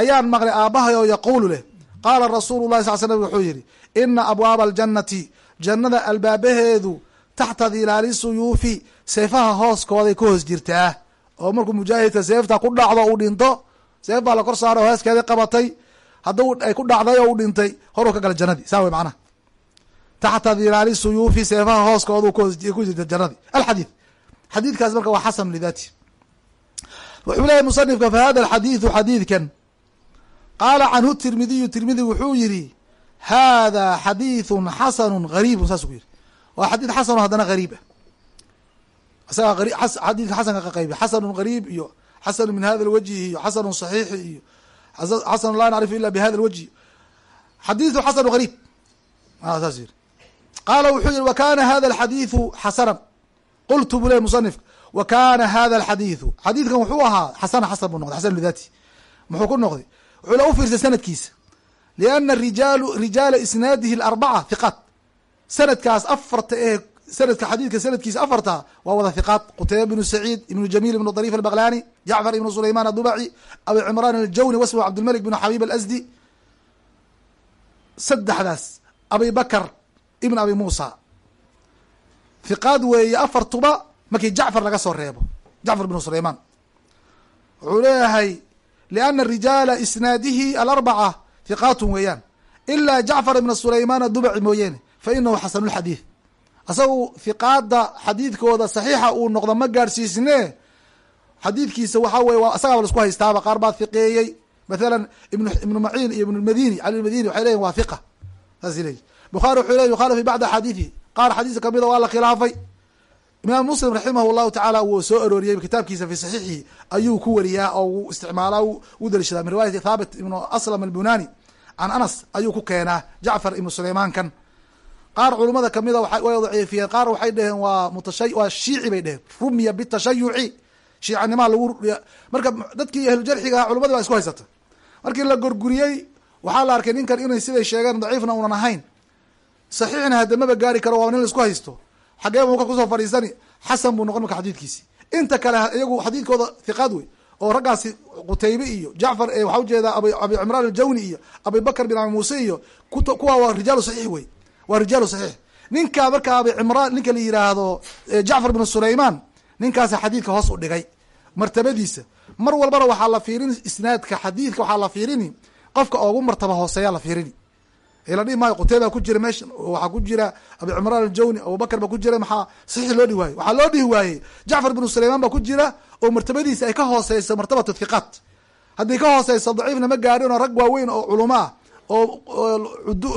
ayaan maqlay aabahay oo yaquulu leh qaala rasuulu lahi sal slm wuxuu yihi ina abwaaba aljannati jannada albaabaheedu taxta dilaali suyuufi seefaha hooskooday ka hoos jirtaa oo markuu mujaahidka seefta ku dhacdo uu dhinto seef baa la kor saara oo hooskeeda qabatay hadduu ay ku dhacday oo u dhintay horuu ka gala jannadii. Saa wey macnaha taxta dilaali suyuufi seefaha hooskoodu ku jirta jannadii. Alxadiid. Xadiidkaas marka waa xasan lidaati. Wuxuu leeyahy musanifka fa hada alxadiidu xadiidkan. Qaala canhu tirmidiyu tirmidi wuxuu yihi hada xadiiثu xasanu gariibu saasuu ku yihi waa xadiid xasano haddana gariib ah. Isaga xadiidka xasanka ka qaybi xasanu gariib iyo xasanu min hada lwajhi iyo xasanu صaxiixi iyo xasan laa nacrifu ila bihada lwajhi xadiidu xasanu gariib saas yiri qaala wuxuu yihi wakana hada alxadiidu xasanan qultu buu ley musanifka wakana hada alxadiidu xadiidkan wuxuu ahaa xasana xasan buu noqday xasan lidati muxuu ku noqday. Wuxuu la ufiirsay sanadkiisa. Liana rijaalu rijaala isnaadihi alarbaca hiqaat sanadkaas afarta ee sanadka xadiidka sanadkiisa afarta waa wada hiqaat qutayba bnu saciid ibnu jamiil ibnu dariif albaqlani jacfar ibnu sulayman adubaci abi cimraan aljawni wasmu cabdilmalik bnu xabib alasdi saddexdaas abi bakr ibn abi muusa. Hiqaad weeye afartuba markii jacfar laga soo reebo jacfar bnu sulayman wuxuu leeyahay liana rijaala isnaadihi alarbaca hiqaatun weeyaan. Ilaa jacfar ibna sulayman adubaci mooyeene fa inahu xasanulxadiid asagu hiqaada xadiidkooda saxiixa uu noqdo ma gaadhsiisne xadiidkiisa waxaa weye waa asagaaba la isku haystaaba qaar baa hiqeeyey mathalan ibn ibnu maciin iyo ibn madini cali madini waxay leyihin waa hiqa saas leeyi bukhari wuxuu ley yukhaalif fi bacdi qaar xadiiska kamida waa la khilaafay. Imaam muslim raximah llahu tacaala wuu soo arooriyey kitaabkiisa fi saxiixihi. Ayuu ku wariyaa oo uu isticmaalaa u daliishadaa min riwaayati thaabit ibnu aslam albunani can anas ayuu ku keenaa jacfar ibnu sulaymaankan qaar culimada kamida way daciifiyeen qaar waxay dheheen waa waa shiici bay dheheen rumiya bitashayuci shiicanimaa lagu marka dadkii ahlujarxiga aha culimadii baa isku haysata. Markii la gorguriyey waxaa la arkay ninkan inay siday sheegeen daciifna unan ahayn. Saxiixna hadamaba gaari karo waa nin la isku haysto. Xagee buu ka ku soo fadhiisani xasan buu noqon marka xadiidkiisi. Inta kale iyagu xadiidkooda hiqaad wey oo raggaasi qutaybe iyo jacfar waxaa u jeedaa abi cimraan aljawni iyo abi bakr bin abi muuse iyo kuwa waa rijaalu saxiix wey waa rijaalu saxiix. Ninkaa marka abi cimraan ninka la yihaahdo jacfar bin sulayman ninkaasa xadiidka hoos u dhigay martabadiisa. Mar walbana waxaa la fiirin isnaadka xadiidka waxaa la fiirini. Qofka ogu martaba hooseeya la fiirini. La dhihi maayo quteyba ku jira meesha waxaa ku jira abi cimraan aljawni abubakar baa ku jira maxaa saxiix loo dhihi waayey waxaa loo dhihi waayey jacfar binu sulaymaan baa ku jira oo martabadiisa ay ka hooseyso martabatu thiqaat haddii ka hooseyso daciifna ma gaadhin oo rag waaweyn oo culamo ah oo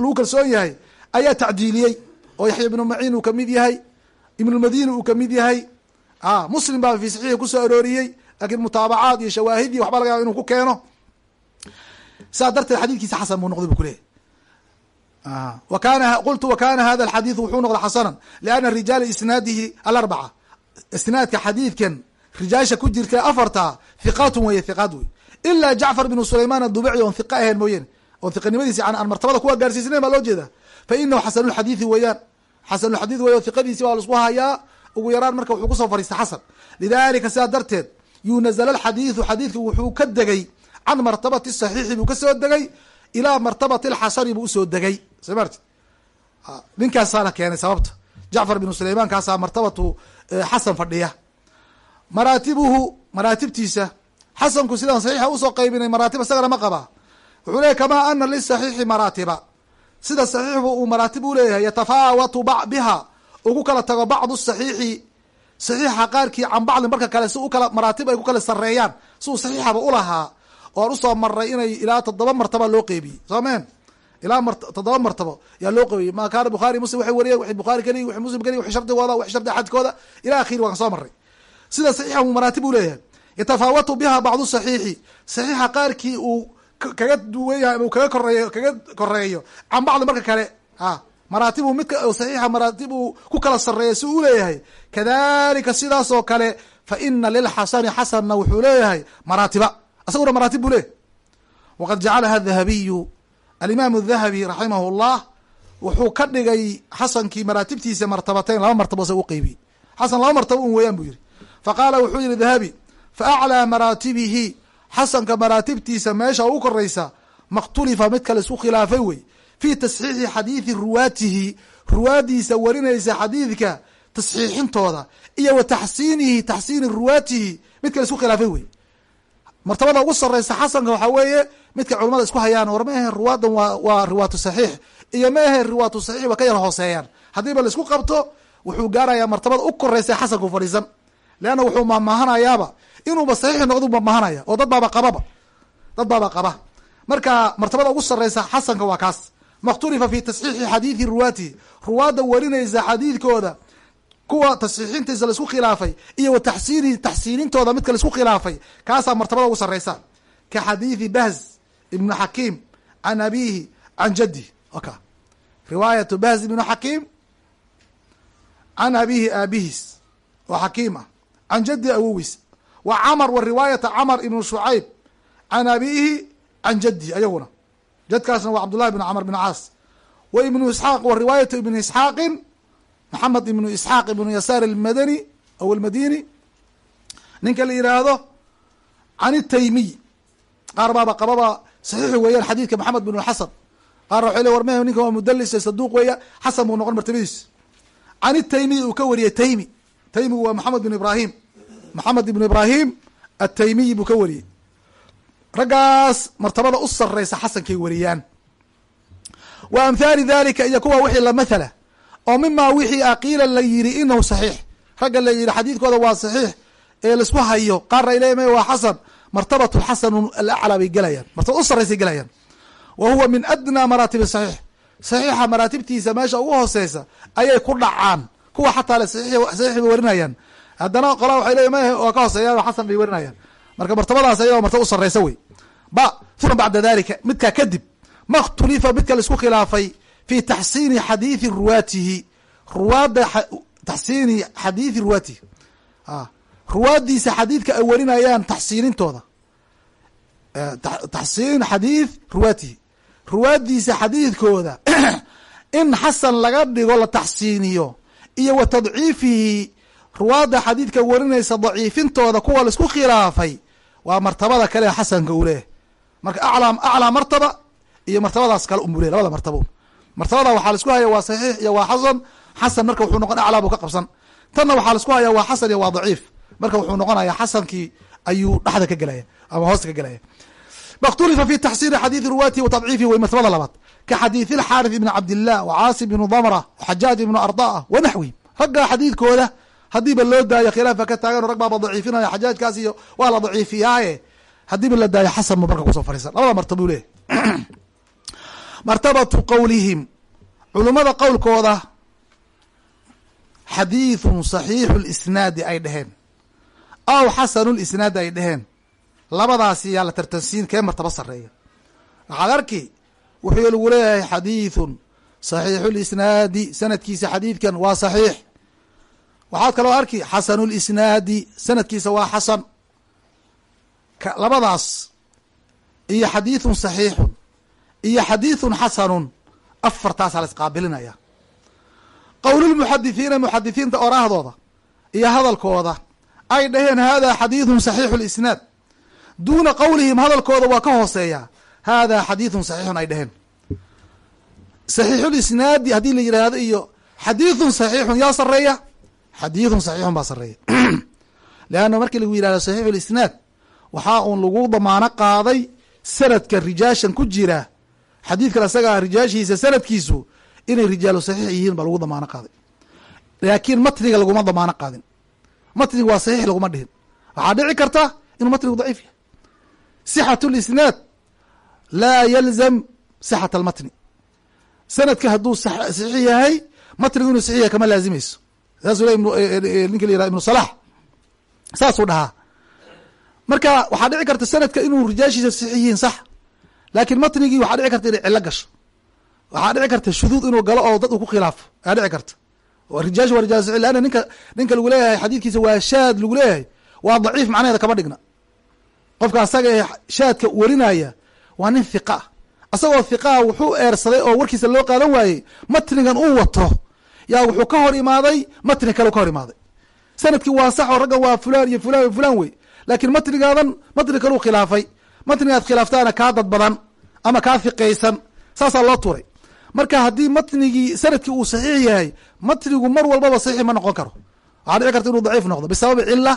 lagu kalsoon yahay ayaa tacdiiliyey oo yaxya ibnu maciin uu ka mid yahay ibnulmadini uu ka mid yahay. Muslim baa fi saxiixi ku soo arooriyey laakiin mutaabacaad iyo shawaahid iyo waxba laga yaaba inuu ku keeno. Saas darteed xadiidkiisa xasan buu noqday bu kuleyahy wa kana qultu wa kana hada alxadiidu wuxuu noqday xasanan liana rijaala isnaadihi alarbaca. Isnaadka xadiidkan rijaasha ku jirta afarta hiqaatun weye hiqaad wey ilaa jacfar binu sulaymaan adubici oon hiqa ahayn mooyane oon hiqanimadiisi yani aan martabada kuwa gaarsiisnayn baa loo jeeda fa inahu xasanulxadiidi weeyaan xasanulxadiid wey hiqadiisi waa la isku hayaa ugu yaraan marka wuxuu ku soo fariistay xasan lidalika sidaa darteed yunazl alxadiidu xadiidku wuxuu ka degay can martabati saxiixi buu ka soo degay ilaa martabati alxasani buu u soo degay soo ninkaasaana keenay sababta jacfar binu sulaymaan kaasaa martabatu xasan fadhiya maraatibuhu maraatibtiisa xasanku sidaan saxiixa u soo qaybinay maraatib isagana ma qabaa wuxuu leeyay kamaa ana lisaxiixi maraatiba sida saxiixbu uu maraatib u leeyahay yatafaawatu biha ugu kala tago bacdu saxiixi. Saxiixa qaarkii can bacdin marka kale si u kala maraatib ay ku kala sareeyaan si uu saxiixaba ulahaa oo aan u soo maray inay ilaa toddoba martaba loo qeybiyey. Soo meen ilaa toddoba martabo yaa loo qeybiyey. Ma kaana bukhaari muslim waxay wariyeen waxay bukhaari keligi waxay muslim keligi waxay shardigooda waxay shardi axadkooda ila akhiri waan soo maray sida saxiixa maraatib u leeyahay yatafaawatu biha bacdu saxiixi. Saxiixa qaarkii uu kaga duwan yahay kaga koreeyo kaga koreeyo can marka kale a maraatibu midka saxiixa maraatib ku kala sareeya si uu leeyahay. Kadalika sidaas oo kale fa ina lilxasani xasanna wuxuu leeyahay maraatiba. Asaguna maraatib buu leeyahy waqad jacalaha dahabiyu alimaamu dahabi raximah llah wuxuu ka dhigay xasankii maraatibtiisa martabateyn laba martabo se u qeybiyey xasan laba martabo un weeyaan buu yihi faqaala wuxuu yihi dahabi fa aclaa maraatibihi xasanka maraatibtiisa meesha ugu koreysa makhtulifa mid kale isku khilaafay wey. Fi tasxiixi xadiidi ruwaatihi ruwaadiisa warinaysa xadiidka tasxiixintooda iyo wa taxsiinihi taxsiini ruwaatihi mid kale isku khilaafay wey. Martabada ugu sareysa xasanka waxaa weeye midka culamada isku hayaan war ma ahe ruwaadan waa waa riwaatu saxiix iyo ma ahe riwaatu saxiix waa ka yar hooseeyaan. Haddiiba la isku qabto wuxuu gaarayaa martabada u koreysa xasanku fadhiisan. Leanna wuxuu mahmahanayaaba inuuba saxiix noqdu mahmahanaya oo dad baaba qababa dad baaba qaba. Marka martabada ugu sareysa xasanka waa kaas. Makhtulifa fi tasxiixi xadiidi ruwaatihi ruwaadda warinaysa xadiidkooda kuwa tasxiixintiisa la isku khilaafay iyo wa taxsiinihi taxsiinintooda midka la isku khilaafay kaasaa martabada ugu sareysa ka xadiidi bahz ibnu xakiim can abihi can jaddi. Oka. Riwaayatu bahz ibnu xakiim can abihi aabihiis. Oo xakiim ah can jaddi awowis wa camar wa riwaayata camar ibnu shucayb can abihi can jaddi ayaguna. Jadkaasna waa cabdullahi bn camr bn caas. Wa ibnu isxaaq wa riwaayatu ibni isxaaqin maxamed ibnu isxaaq ibnu yasaar almadani aw almadini ninka la yihaahdo can itaymiy qaar baaba qababa saxiix weeyaan xadiidka maxamed bn xasan qaarna waxay le war meh ninka waa mudalis saduuq weeya xasan buu noqon martabadiis can itaymiy uu ka wariyey taymi taymigu waa maxamed bn ibrahim maxamed ibnu ibrahim ataymiyi buu ka wariyey. Raggaas martabada u sareysa xasankay wariyaan. Wa amhaali dalika iyo kuwa wixii la mathala oo mimaa wixii a qiila la yiri inahu saxiix. Ragga la yihi xadiidkooda waa saxiix ee la isku hayo qaarna ay leeyihiin waa xasan martabatu xasanu alaclaa bay gelayaan martabada u sarreysay gelayaan wa huwa min adnaa maraatibi saxiix. Saxiixa maraatibtiisa meesha ugu hooseysa ayay ku dhacaan kuwa xataa le saxiix bay warinayaan haddana qolaa waxay leeyihiin mah waa ka hooseeyaan xasan bay warinayaan. Marka martabadaas ayadoo martaba u sarreysa wey. Ba uma bacda dalika midkaa kadib makhtulifa midka la isku khilaafay fi taxsiini xadiidi ruwaatihi. Ruwaadda taxsiini xadiidi ruwaatihi. Ruwaaddiisa xadiidka ay warinayaan taxsiinintooda. Taxsiin xadiid ruwaatihi. Ruwaaddiisa xadiidkooda in xasan laga dhigo la taxsiiniyo iyo wa tadciifihi ruwaadda xadiidka warinaysa daciifintooda kuwa la isku khilaafay waa martabada kale xasanka uu leeyahy marka aclaa aclaa martaba iyo martabadaas kale unbuu ley labada martaba un martabada waxaa la isku haya waa saxiix iyo waa xasan. Xasan marka wuxuu noqon aclaa buu ka qabsan. Tanna waxaa la isku haya waa xasan iyo waa daciif. Marka wuxuu noqonaya xasankii ayuu dhexda ka gelaya ama hoosta ka gelaya makhtulifa fi taxsiini xadiidi ruwaatihi wa tadciifihi way masbada labaad. Ka xadiidi alxaarith ibni cabdilah wa caasim ibnu damra xajaaj ibnu ardaa wa naxwi raggaa xadiidkooda haddiiba loo daayo khilaafa ka taagan rag baaba daciifinaya xajaajkaas iyo waa la daciifiyaaye. Haddiiba la daayo xasan bu marka ku soo fariisan labada martaba u leeyahy martabatu qowlihim culummada qowlkooda xadiidun saxiixu lisnaadi ay dheheen aw xasanu lisnaadi ay dheheen labadaasi yaa la tartansiin kee martaba sareeya waxaad arki wuxuu lagu leeyahay xadiidun saxiixu lisnaadi sanadkiisa xadiidkan waa saxiix waxaad kaloo arki xasanu lisnaadi sanadkiisa waa xasan. Labadaas iyo xadiidun saxiixun iyo xadiidun xasanun afartaasaa la isqaabilinaya qowlulmuxadithiina muxadithiinta oraahdooda iyo hadalkooda ay dhaheen hada xadiidun saxiixu lisnaad duuna qowlihim hadalkooda waa ka hooseeya hada xadiidun saxiixun ay dheheen saxiixulisnaadi haddii la yidhaahdo iyo xadiidun saxiixun yaa sareeya xadiidun saxiixun baa sareeya leanna markii lagu yidhahdo saxiixu lisnaad waxaa uun lagu damaano qaaday sanadka rijaashan ku jira. Xadiidkan asagaa rijaashiisa sanadkiisu inay rijaalu saxiix yihiin baa lagu damaano qaaday. Laakiin matniga laguma damaano qaadin. Matniga waa saxiix laguma dhihin. Waxaa dhici karta inuu matnigu daciif yahay. Sixat lisnaad laa yalzam sixat almatni sanadka hadduu saxiix yahay matnigu inuu saxiix yahay kama laazimayso saasuu le ninka la yirah ibnu salax saasuu dhahaa. Marka waxaa dhici karta sanadka inuu rijaashiisa saxiix yihiin sax laakiin matnigii waxaa dhici karta inay cillo gasho. Waxaa dhici karta shuduud inuu galo oo dad uu ku khilaafo. Ayaa dhici karta. Rijaash waa rijal saxiix. Leanna ninka ninka lagu leeyahay xadiidkiisa waa shaad lagu leeyahay. Waa daciif macnaheeda kama dhigna. Qofka asaga ee shaadka warinaya waa nin hiqa ah asagoo hiqaa wuxuu eersaday oo warkiisa loo qaadan waayey matnigan uu wato yaa wuxuu ka hor imaaday matni kale ka hor imaaday. Sanadkii waa sax oo raggan waa fulan iyo fulan iyo fulan wey laakiin matnigaadan matni kale u khilaafay. Matnigaad khilaaftaana kaa dad badan ama kaa hiqaysan saasaa loo turay marka haddii matnigii sannadkii uu saxiix yahay matnigu mar walbaba saxiix ma noqon karo. Waxaa dhici karta inuu daciif noqdo. Bisababi cila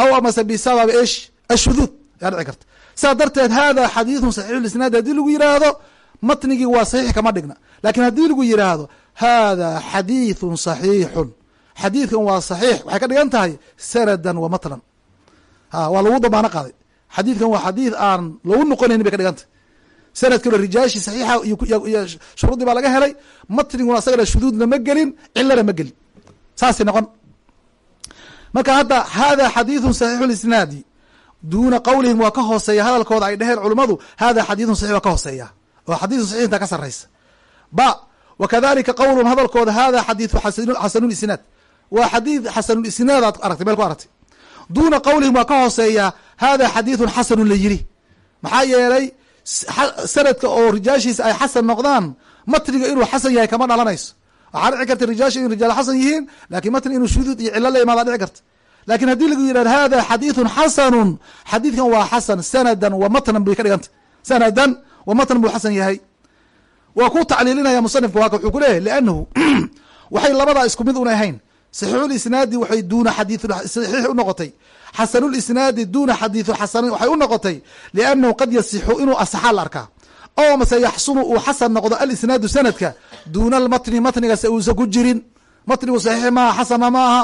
aw amase bisababi ish ashuduud ayaa dhici karta. Saa darteed hada xadiidun saxiixulisnaad haddii lagu yiraahdo matnigii waa saxiix kama dhigna. Lakin haddii lagu yiraahdo hada xadiidun saxiixun. Xadiidkan waa saxiix. Waxay ka dhigan tahay sanadan wa matnan. Ha waa lagu damaano qaaday. Xadiidkan waa xadiid aan lagu noqonaynin bay ka dhigan tahay. Sanadkuna rijaashi saxiixa iyo shuruudii baa laga helay. Matniguna asagana shuduudna ma gelin cilana ma gelin. Saasay noqon. Marka hadda hada xadiidun saxiixu lisnaadi duuna qowlihim waa ka hooseeya. Hadalkooda ay dheheen culummadu hada xadiidun saxix waa ka hooseeya. Oo xadiidun saxix intaa ka sarraysa. Ba wa kadalika qowluhum hadalkooda hada xadiidu xasanulisnaad waa xadiid xasanulisnaad aad aragtay meel ku aragtay duuna qowlihim waa ka hooseeya hada xadiidun xasanun la yiri maxaa yeelay sanadka oo rijaashiisa ay xasan noqdaan matniga inuu xasan yahay kama dhalanayso waxaa dhici karta rijaasha in rijaal xasan yihiin laakiin matni inuu shuduud iyo cilo la dhici karta laakiin haddii lagu yihahdo hada xadiidun xasanun xadiidkan waa xasan sanadan wa matnan bay ka dhiganta sanadan wa matnan buu xasan yahay waa ku tacliilinaya musanifka waa wuxuu ku leeyahy liannahu waxay labadaa isku mid una ahayn. Saxiixulisnaadi waxay duuna xadiiu saxiix u noqotay. Xasanulisnaadi duuna xadiidu xasanin waxay u noqotay liannahu qad yasixu inuu asaxaa la arkaa. Oo mase yaxsunu uu xasan noqdo alisnaadu sanadka duuna almatni matnigase uusan ku jirin. Matnigu saxiix maaha xasana ma aha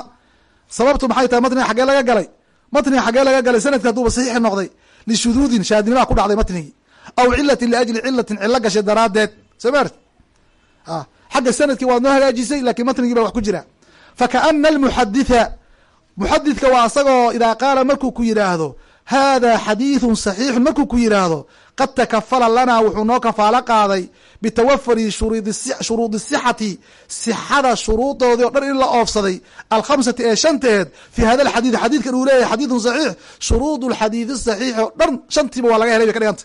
sababtu maxay tahay matniga xaggee laga galay? Matniga xaggee laga galay sanadka hadduuba saxiix noqday. Lishuduudin shaadnimaa ku dhacday matnigii. Aw cilatin liajli cilatin cilo gashay daraaddeed soo maart xagga sannadkii waad noo hagaajisay laakiin matnigii baa wax ku jira fakaana almuxaditha muxadidka waa asagoo idaa qaala markuu ku yidhaahdo hada xadiidun saxiixun markuu ku yidhaahdo qad takafala lanaa wuxuu noo kafaalo qaaday bitawafuri shuruudi sixati sixada shuruudoodii o dhan in la oofsaday alkhamsati ee shanteed fi hada alxadiid xadiidkan uu leeyahay xadiidun saxiix shuruud lxadiidi saxiix oo dhan shantiiba waa laga helay bay ka dhiganta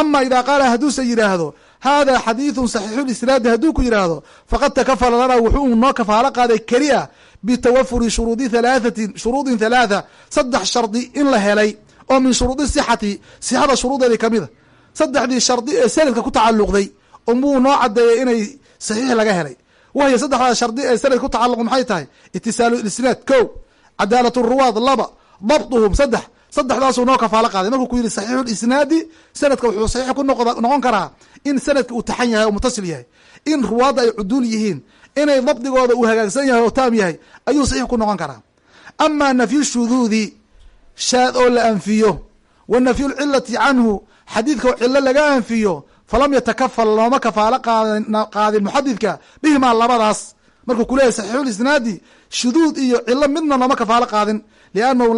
ama idaa qaala hadduuse yidhaahdo hada xadiidun saxiixulisnaadi hadduu ku yidhaahdo faqad takafala lanaa wuxuu noo kafaalo qaaday keliya bitawafuri shuruudi halaahatin shuruudin halaatha saddex shardi in la helay oo min shuruudi sixati sixada shuruudeedii kamida saddexdii shardi ee sanadka ku tacalluqday unbuu noo cadeeyay inay saxiix laga helay wahya saddexdaa shardi ee sanadka ku tacalluq maxay tahay itisaalu isnaad ko cadaalat ruwaad laba dabduhum saddex saddexdaasuu noo kafaalo qaaday markuu ku yidhi saxiixu isnaadi sanadka wuxuu saxiix ku noqon karaa in sanadka uu taxan yahay oo mutasil yahay in ruwaadda ay cuduul yihiin inay dabdigooda uu hagaagsan yahay oo taam yahay ayuu saxiix ku noqon karaa. Amaa nafyu shuduudi shaad oo la anfiyo wa nafyu lcilati canhu xadiidka oo cilo laga anfiyo falam yatakafal looma kafaalo qaadin muxadidka bihimaa labadaas. Markuu kuleyahay saxiixulisnaadi shuduud iyo cilo midna looma kafaalo qaadin liannahu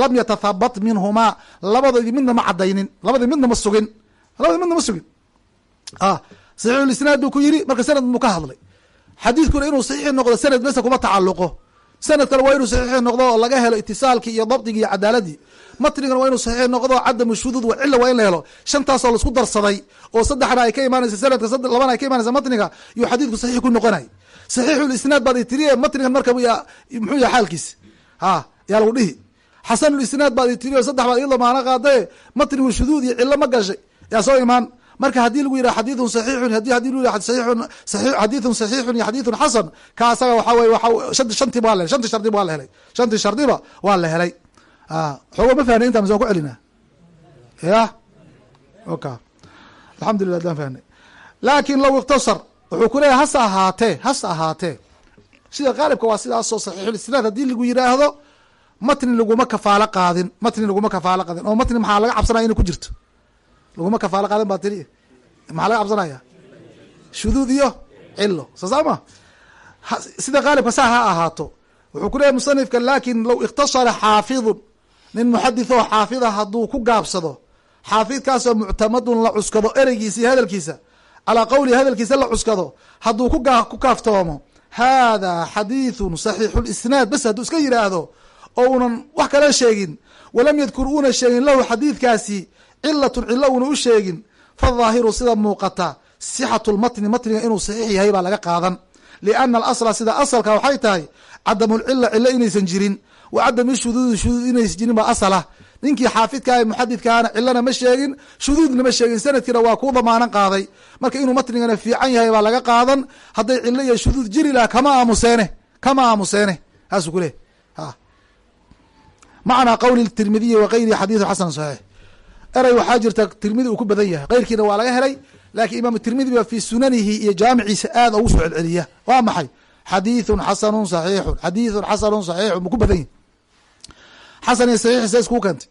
lam yatathabat minhumaa labadoodii midna ma cadaynin labadii midna ma sugin labadii midna ma sugin saxiixulisnaad buu ku yiri marka sanad muu ka hadlay. Xadiidkuna inuu saxiix noqdo sanad besa kuma tacaluqo sanad kale waa inuu saxiix noqdo oo laga helo itisaalkii iyo dabdigii iyo cadaaladii. Matnigana waa inuu saxiix noqdo cadamu shuduud wa cila waa in la helo. Shantaasoo la isku darsaday oo saddexna ay ka imaanaysa sanadka labana ay ka imanaysa matniga yuu xadiidku saxiix ku noqonay. Saxiixulisnaad baad itiriye matnigan marka muxuu yahay xaalkiis. Ha yaa lagu dhihi. Xasanulisnaad baad itiriye saddex baad ii damaano qaadaye matnigu shuduud iyo cilo ma gashay. Yaa soo imaan marka haddii lagu yidhah xadiidun saxiixun hadi haddii lagu yidhah saxiixun xadiidun saxiixun iyo xadiidun xasan ka asaga waxaa weye waxa shantiba waa la helay shanti shardiba waa la helay shanti shardiba waa la helay. Xoogo ma fahnay intaa masaan ku celinaa ya? Oka alxamdulillah adaan fahnay laakin low iktasar wuxuu ku leeyahay hase ahaatee hase ahaatee sida qaalibka waa sidaasoo saxiixulisnaad haddii lagu yidhaahdo matni laguma kafaalo qaadin matni laguma kafaalo qaadin oo matni maxaa laga cabsanaya inay ku jirto laguma kafaalo qaadan baa tiri. Maxaa laga cabsanaya shuduud iyo cilo soo saa ma sida qaalibka saa ha ahaato wuxuu ku leeyahy musanifka laakin low ikhtasara xaafidun nin muxadith oo xaafida hadduu ku gaabsado xaafidkaasoo muctamadun la cuskado ereygiisa iyo hadalkiisa calaa qowlihi hadalkiisa la cuskado hadduu ku kaaftoomo haadaa xadiithun saxiixulisnaad bas hadduu iska yidhaahdo oo unan wax kala sheegin walam yadkur uuna sheegin lahu xadiidkaasi cilatun cilo una u sheegin fadaahiru sida muuqata sixatu lmatni matniga inuu saxiix yahay baa laga qaadan. Liana alasla sida asalka waxay tahay cadamulcila cilo inaysan jirin wa cadami shuduudi shuduud inaysan jirin baa asala. Ninkii xaafidkaa ee muxadidkaana cilana ma sheegin shuduudna ma sheegin sanadkiina waa kuu damaanan qaaday. Marka inuu matnigana fiican yahay baa laga qaadan hadday cilo iyo shuduud jiri laha kama aamuseene kama aamuseene. Saasuu ku leh macnaa qowli tirmidiyi wa gayrihi xadiidu xasan saxiix erey waxaa jirta tirmidi uu ku badan yahay. Keyrkiina waa laga helay laakiin imaamu tirmidi ba fii sunanihi iyo jaamiciisa aada ugu soo celceliya. Waa maxay? Xadiithun xasanun saxiixun. Xadiithun xasanun saxiixun mu ku badan yahi xasan iyo saxiix see iskuu keentay.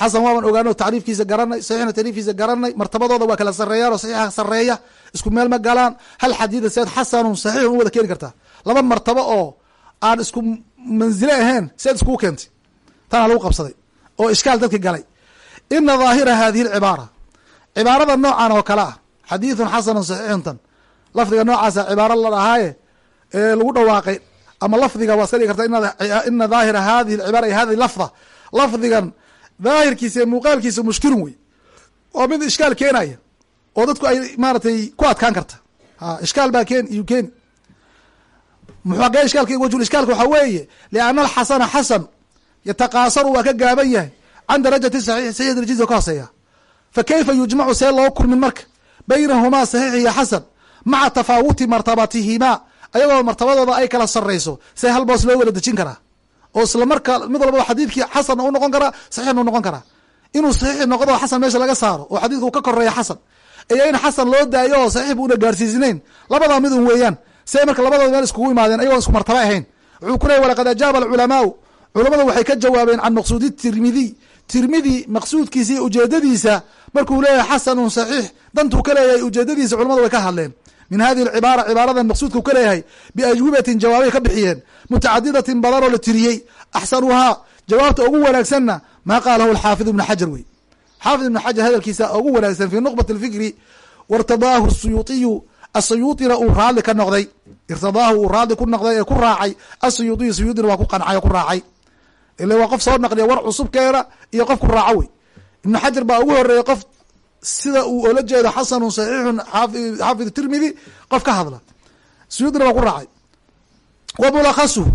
Xasan waaban ogaano tacriifkiisa garanay saxiixna tacriifkiisa garanay martabadooda waa kala sareeyaan oo saxiixa sareeya isku meel ma galaan. Hal xadiida seed xasanun saxiixun u wada keeni kartaa. Laba martabo oo aan isku manzile ahayn seed iskuu keentay. Tanaa lagu qabsaday oo ishkaal dadki galay ina daahira hadihi lcibaara cibaarada noocan oo kale ah. Xadiithun xasanun saxiixuntan. Lafdiga noocaasa cibaaro la dhahaaye ee lagu dhawaaqay ama lafdiga waa iska dhigi karta ina daahira hadihi cibaara hadihi lafda. Lafdigan daahirkiisa iyo muuqaalkiisa mushkilun wey oo mid ishkaal keenaya oo dadku ay maaratay ku adkaan karta. Ishkaal baa keen iyu keeni muxagee ishkaalka wajhul ishkaalka waxaa weeye lianna alxasana xasan yataqaasaru waa ka gaaban yahay can darajati saxiix saxiix darajadiisa ka hooseeya fa kayfa yujmacu see loo kulmin marka baynahumaa saxiix iyo xasan maca tafaawuti martabatihimaa ayagoo martabadooda ay kala sareyso see hal boos loo wada dejin karaa oo isla marka mid walbaba xadiidkii xasan u noqon karaa saxiixna u noqon karaa inuu saxiix noqdo xasan meesha laga saaro oo xadiidka uu ka koreeya xasan iyo in xasan loo daayo oo saxiix buuna gaarsiisnayn labadaa midun weeyaan see marka labadooda meel iskugu imaadeen ayagoo isku martaba ahayn wuxuu ku leeyay walaqad ajaaba alculamaau culamadu waxay ka jawaabeen can maqsuudi tirmidiy tirmidi maqsuudkiisa iyo ujeedadiisa markuu leeyahay xasanun saxiix dantuu ka leeyahay ujeedadiisa culamadu way ka hadleen. Min hadihi alcibaara cibaaradan maqsuudkuu ka leeyahay biajwibatin jawaabay ka bixiyeen mutacadidatin badan oo la tiriyey axsanuhaa jawaabta ugu wanaagsanna maa qaalahu alxaafid ibnu xajar wey xaafid ibnu xajar hadalkiisa ugu wanaagsan fii nuqbat alfikri wairtadaahu suyuuiyu asuyuuina uu raalli ka noqday irtadaahu uu raalli ku noqday ee ku raacay asuyuuiyu suyuudina waa ku qancay oo ku raacay ila waa qof soo naqliya war cusub keena iyo qof ku raaco wey. Ibnu xajar baa ugu horeeyey qof sida uu oola jeedo xasanun saxiixun xaafid tirmidi qof ka hadla. Suyuudina waa ku raacay. Wa mulakasuhu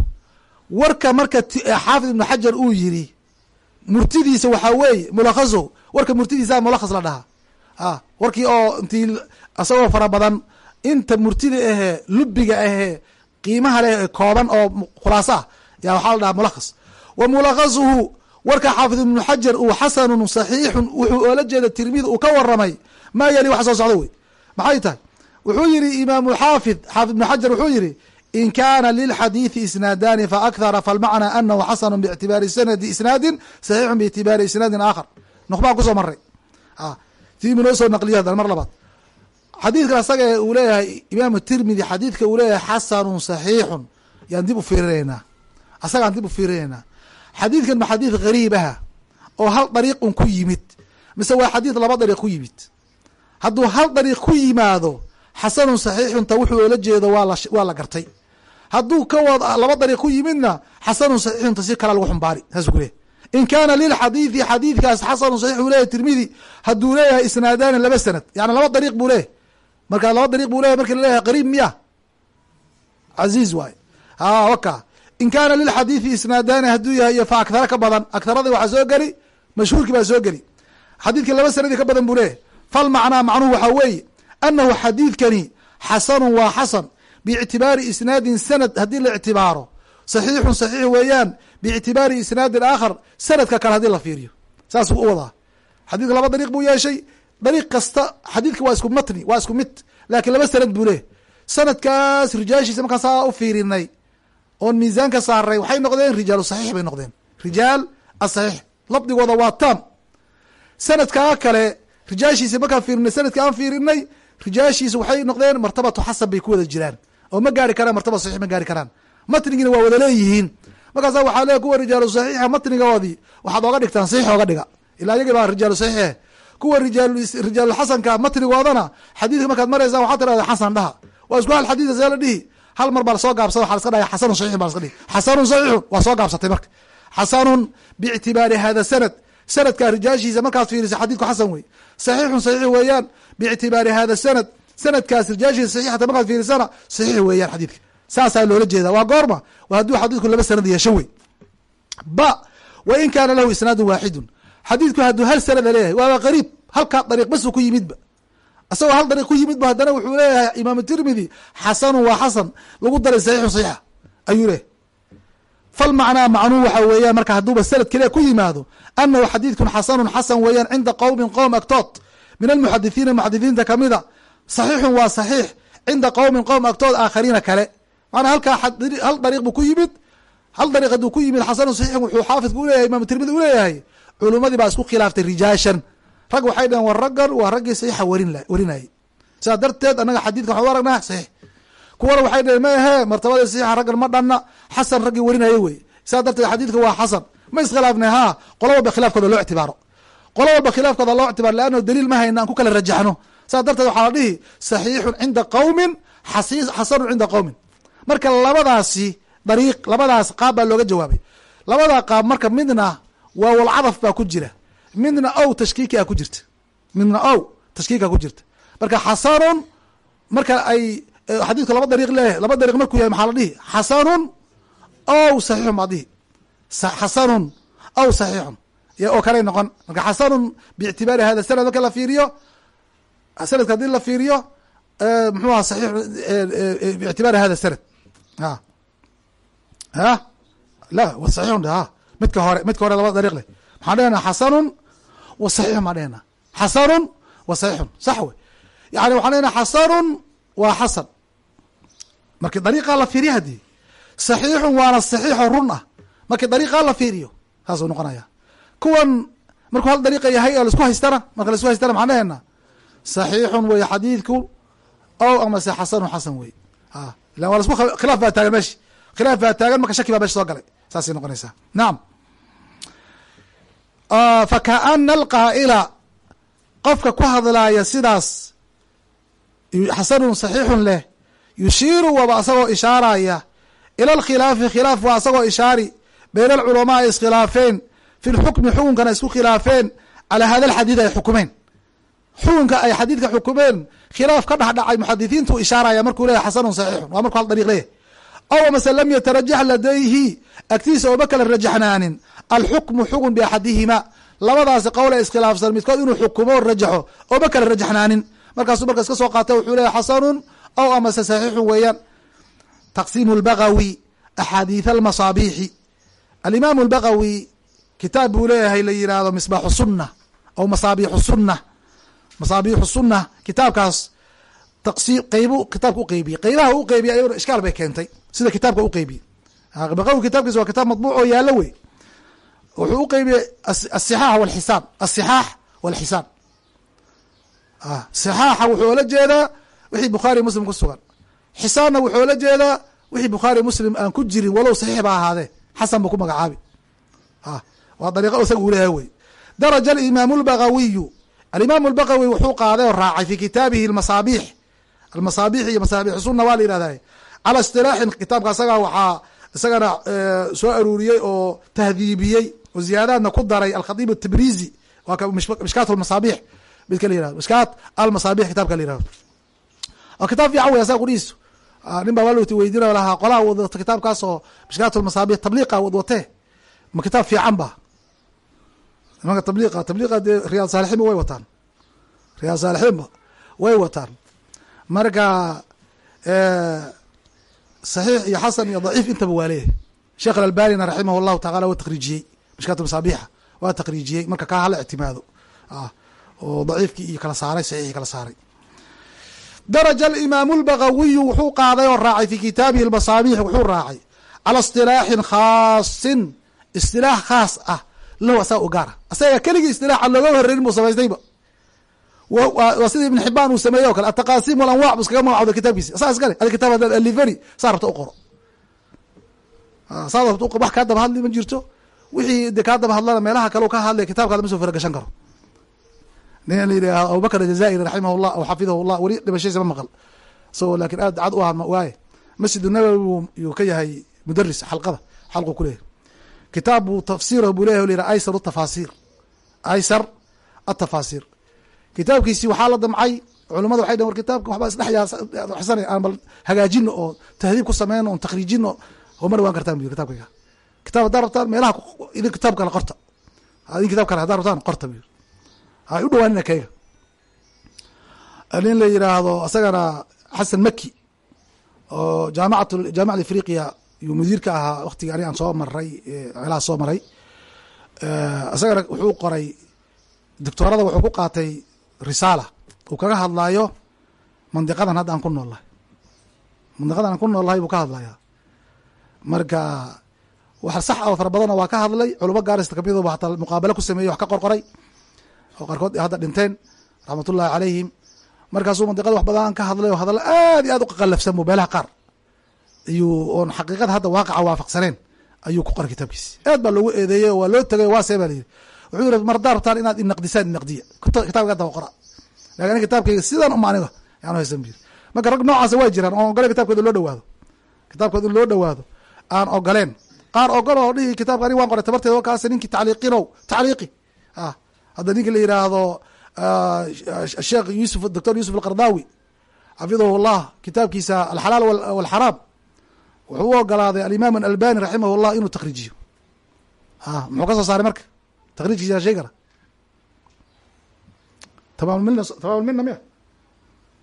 warka marka xaafid ibnu xajar uu yiri murtidiisa waxaa weeye mulakhaso warka murtidiisa mulakhas la dhahaa. A warkii oo intii isagoo fara badan inta murtida ahee lubiga ahee qiimaha leh kooban oo khulaaso ah yaa waxaa la dhahaa mulakhas wa mulakhasuhu warka xaafid ibnu xajar uu xasanun saxiixun wuxuu oola jeeda tirmidi uu ka waramay maa yali wax soo socdo wey? Maxay tahay? Wuxuu yihi imaamu xaafid xaafid ibnu xajar wuxuu yihi in kana lilxadiiثi isnaadani faakhara falmacnaa anahu xasanu bictibaari sanadi isnaadin saxiixun biictibaari isnaadin aakhar nuqbaan ku soo maray tiimu noo soo naqliyo hadan mar labaad. Xadiidkan asaga ee uu leeyahay imaamu tirmidi xadiidka uu leeyahay xasanun saxiixun. Yaan dib u fiirinaynaa. Asagaan dib u fiirinaynaa xadiidkan ma xadiid gariib aha oo hal dariiqun ku yimid mise waa xadiid laba dariiq ku yimid. Hadduu hal dariiq ku yimaado xasanun saxiixunta wuxuu oola jeedo waa la gartay. Hadduu ka wad laba dariiq ku yimidna xasanun saxiixunta si kala lagu xumbaari saasuu leeyahy in kaana lilxadiidi xadiidkaas xasanun saxiix uu leyahy tirmidi hadduu leeyahay isnaadaani laba sanad yani laba dariiq buu leeyahy marka laba dariiq buu leyahy marki la leeyahay qariib miya? Caziiz waaye a waka in kaana lilxadiidi isnaadaani hadduu yahay iyo fa akhara ka badan akharada waxaa soo geli mashhuurkii baa soo geli. Xadiidkii laba sanadii ka badan buu leeyahy falmacnaa macnuhu waxaa weeye anahu xadiidkani xasanun waa xasan biictibaari isnaadin sanad haddii la ictibaaro. Saxiixun saxiix weeyaan biictibaari isnaadin aakhar sanadka kale haddii la fiiriyo. Saasuu u wadaa. Xadiidka laba dariiq buu yeeshay dariiq kasta xadiidka waa isku matni waa isku mid laakiin laba sanad buu leeyahy sanadkaas rijaashiisa markaan saa u fiirinay oon miisaanka saaray waxay noqdeen rijaalu saxiix bay noqdeen. Rijaal asaxiix labdigooda waa tam. Sanadkaa kale rijaashiisa markaan fiirinay sanadka aan fiirinay rijaashiisa waxay noqdeen martabatu xasan bay ku wada jiraan. Oo ma gaari karaan martaba saxiix ma gaari karaan. Matnigiina waa wada leeyihiin. Markaasa waxaa leey kuwa rijaalu saxiixa matnigoodii waxaad ooga dhigtaan saxiix ooga dhiga. Ilaa iyagii baa rijaalu saxiixe kuwa rijaal rijaalulxasanka matnigoodana xadiidka markaad maraysaan waxaa tirahda xasan dhaha. Waa isku hal xadiida see la dhihi hal mar baa la soo gaabsada waxa laska dhaya xasanun saxiixun baa laska dhihi. Xasanun saxiixun waa soo gaabsatay marka. Xasanun biictibaari hada sanad. Sanadka rijaashiisa markaad fiirisa xadiidku xasan wey saxiixun saxiix weeyaan biictibaari hada sanad. Sanadkaas rijaashiisa saxiixata markaad fiirisana saxiix weeyaan xadiidka. Saasaa loola jeeda waa goorma waa hadduu xadiidku laba sanad yeesho wey ba wa in kaana lahu isnaadun waaxidun xadiidku hadduu hal sanada leeyahay waaba qariib. Halkaa dariiq basu ku yimidba isagoo hal dariiq ku yimidba haddana wuxuu leeyahay imaamu tirmidi xasanun waa xasan lagu daray saxiixun saxiixa ayuu leeyahy falmacnaa macnuu waxa weeyaan marka hadduuba sanad keliya ku yimaado anahu xadiidkun xasanun xasan weeyaan cinda qowmin qowm agtood. Min almuxadithiina muxadithiinta kamida saxiixun waa saxiix cinda qowmin qowm agtood aakhariina kale. Maanaa halkaa hal dariiq buu ku yimid hal dariiq hadduu ku yimid xasanun saxiixun wuxuu xaafidku uleyahay imaamu tirmidi uleeyahay culummadii baa isku khilaaftay rijaashan rag waxay dhaheen war raggan waa raggii saxiixa warin warinayay. Sidaa darteed annaga xadiidkan waxaan u aragnaa saxiix. Kuwana waxay dhaheen ma ahee saxiixa raggan ma dhanna xasan raggii warinaya wey. Sidaa darteed xadiidka waa xasan. Ma iskhilaafnay ha qola walba khilaafkooda loo ictibaaro. Qola walba khilaafkooda loo ictibaaro leanno daliil ma hayna aan ku kala rajaxno. Sidaa darteed waxaa la dhihi saxiixun cinda qowmin xasanun cinda qowmin marka labadaasi dariiq labadaas qaab baa looga jawaabay. Labadaa qaab marka midna waa walcadaf baa ku jira midna ow tashkiiki a ku jirta. Midna ow tashkiika ku jirta. Marka xasanun marka ay xadiidku laba dariiq leeyahay laba dariiq markuu yahay maxaa la dhihi? Xasanun ow saxiixun baa dhihi. Xasanun ow saxiixun. Oo kaley noqon. Marka xasanun biictibaari hada sanad marka la fiiriyo sanadka haddii la fiiriyo mxuu aha saxiix biictibaari hada sanad. A a la wa saxiixun ha midka hore midka hore laba dariiq leh. Maxaan dhehenaa xasanun wa saxiixun baan dhehenaa xasanun wa saxiixun sax wey yani waxaan dhehenaa xasanun waa xasan markii dariiqaa la fiiriyo haddii saxiixun waana saxiixo run ah markii dariiqaa la fiiriyo saasuu noqonaya kuwan markuu hal dariiqa yahay oo la isku haystana marka la isku haystana maxaan dhehenaa saxiixun wey xadiidku ow amase xasanun xasan wey a ilan waa lasku khilaaf baa taagan meshi khilaaf baa taagan marka shaki baa meesha soo galay saasay noqonaysaa nacam fakaana alqaa'ila qofka ku hadlaaya sidaas xasanun saxiixun leh yushiiru waba asagoo ishaaraya ila alkhilaafi khilaaf waa asagoo ishaari. Bayna alculamaa ay iskhilaafeen. Fi lxukmi xukunkana isku khilaafeen. Calaa hada alxadiid ay xukumeen. Xukunka ay xadiidka xukumeen khilaaf ka dhexdhacay muxadithiintu ishaaraya markuu leyahy xasanun saxiixun. Waa markuu hal dariiq leeyahy aw amase lam yatarajax ladayhi agtiisa ooma kala rajaxnaanin alxukmu xukun biaxadihima labadaasi qowl ee iskhilaafsan midkood inuu xukumo rajaxo ooma kala rajaxnaanin markaasuu marka iska soo qaata wuxuu leeyahy xasanun aw amase saxiixun weeyaan taqsiimu lbagawi axaadiith almasaabiixi alimaamu albagawi kitaab buu leeyahay la yihahdo misbaaxu sunna aw masaabiixu sunna masaabiixu sunna kitaabkaas taqsi qeybu kitaabka uqeybiyey qeybaha u qeybiya ayaguna ishkaal bay keentay sida kitaabka uqeybiyey baqawi kitabkiisa waa kitaab matbuuc oo yaalo wey. Wuxuu uqeybiyey asixaax walxisaan asixaax walxisaan sixaaxa wuxuu ola jeedaa wixii bukhaari muslim ku sugan. Xisaanna wuxuu ola jeedaa wixii bukhaari muslim aan ku jirin walow saxiix ba ahaadee. Xasan buu ku magacaabi. Waa dariiqa isaga uu leeyahay wey. Daraja alimaamu lbagawiyu alimaamu lbagawi wuxuu qaaday oo raacay fi kitaabihi almasaabiix. Almasaabiix iyo masaabix sunna waa la yihahday cala istilaaxin kitaabka asaga waxaa isagana soo aruuriyey oo tahdiibiyey oo ziyaadaadna ku daray waa ka mishkaat lmasaabix midka la yiraahdo mishkaat almasaabix kitabka la yiraahdo waa kitaab fiican wey asaga qudhiisu nin baa waalwati weydina lahaa qolaha wadwato kitaabkaas oo mishkaat lmasaabix tabliiqa wadwatee ma kitaab fiican ba nimanka tabliiqa tabliiqa dee riyaad saalixiinba way wataan. Riyaad saalixiinba way wataan. Marka saxiix iyo xasan iyo daciif intaba waa leeyahy sheekh alalbanina raximah llahu tacala waa takriijiyey mishkaat masaabixa waa takriijiyey marka kaa hala ictimaado oo daciifkii iyo kala saaray saxiixii kala saaray daraja alimaamu lbagawiyu wuxuu qaaday oo raacay fi kitaabihi lmasaabix wuxuu raacay cala istilaaxin khaasin istilaax khaas ah lahu asaga u gaara asaga keligii istilaaxa looga horeerin buu samaystayba waa sida ibn xibaan uu sameeyey o kale ataqasim walanwac bu iskaga magacooda kitaabkiisi asaa iskale adi kitab hadaad alifani saa rabta u qoro. Saa rabta wax kaa daba hadli ma jirto. Wixii de kaa daba hadlana meelaha kale ka hadlaya kitabkaada ma soo faragashan karo. Nin la yidhah abubakr ajazairi raximah llah aw xafidahu llah weli dhibashadiisa ma maqal. Isagoo laakin aad cad u aha waaye. Masjid nabowi yuu ka yahay mudaris xalqada xalqu ku leeyahy kitaab buu tafsirah buu leyahy la aysar tafaasir aysar atafaasir kitaabkiisi waxaa la damcay culamada waxay dhn war kitaabka waxba isdhexyaasana aan bal hagaajino oo tahdiib ku sameyno on takriijino oo ma dhawaan kartaan bu yiri kitabkayga kitab haddaa rabtaan meelaha idin kitaab kale qorta. Idin kitab kale haddaa rabtaan qorta bu u dhawaanina kayga. Nin la yiraahdo asagana xasan maki oo jaamacat jaamacada afriqiya yuu mudiirka ahaa waktigii ani aan soo maray meelaha soo maray. Isagana wuxuu qoray doctoorada wuxuu ku qaatay risaala. Uu kaga hadlaayo mandiqadan hadda aan ku nool lahay mandiqadan aan ku nool lahay buu ka hadlayaa. Marka wax sax oo fara badanna waa ka hadlay culamo gaarista ka mid ba hataa muqaabalo ku sameeyey wax ka qorqoray oo qaarkood hadda dhinteen raxmatullahi calayhim. Markaasuu mandiqada wax badan ka hadlay oo hadallo aad iyo aad u qaqalafsan bu meelaha qaar ayuu oon xaqiiqada hadda waaqaca waafaqsaneen ayuu ku qoray kitaabkiisi aad baa loogu eedeeyey oo waa loo tegay waa see baa la yidhi wuxuu yiri mar haddaa rabtaan inaad inaqdisaan inaqdiya kitabka daba qora laakiin kitaabkayga sidan uma yaan haysan bu yiri marka rag noocaasa waa jiraan oon ogoleen kitabkooda loo dhawaado kitaabkooda in loo dhawaado aan ogoleen qaar ogol oo dhihi kitabka anig waan qoray tabarteeda kaas ninkii tacliiqinow tacliiqi. A hadda ninki la yiraahdo sheekh yusuf doctor yusuf alqardaawi xafidahu kitaabkiisa alxalaal walxaraam wuxuu u ogolaaday alimaam albani raximah llah inuu takriijiyo a muxuu ka soo saaray marka takriijkiisa shey kara tamaam mina tamaam almina miya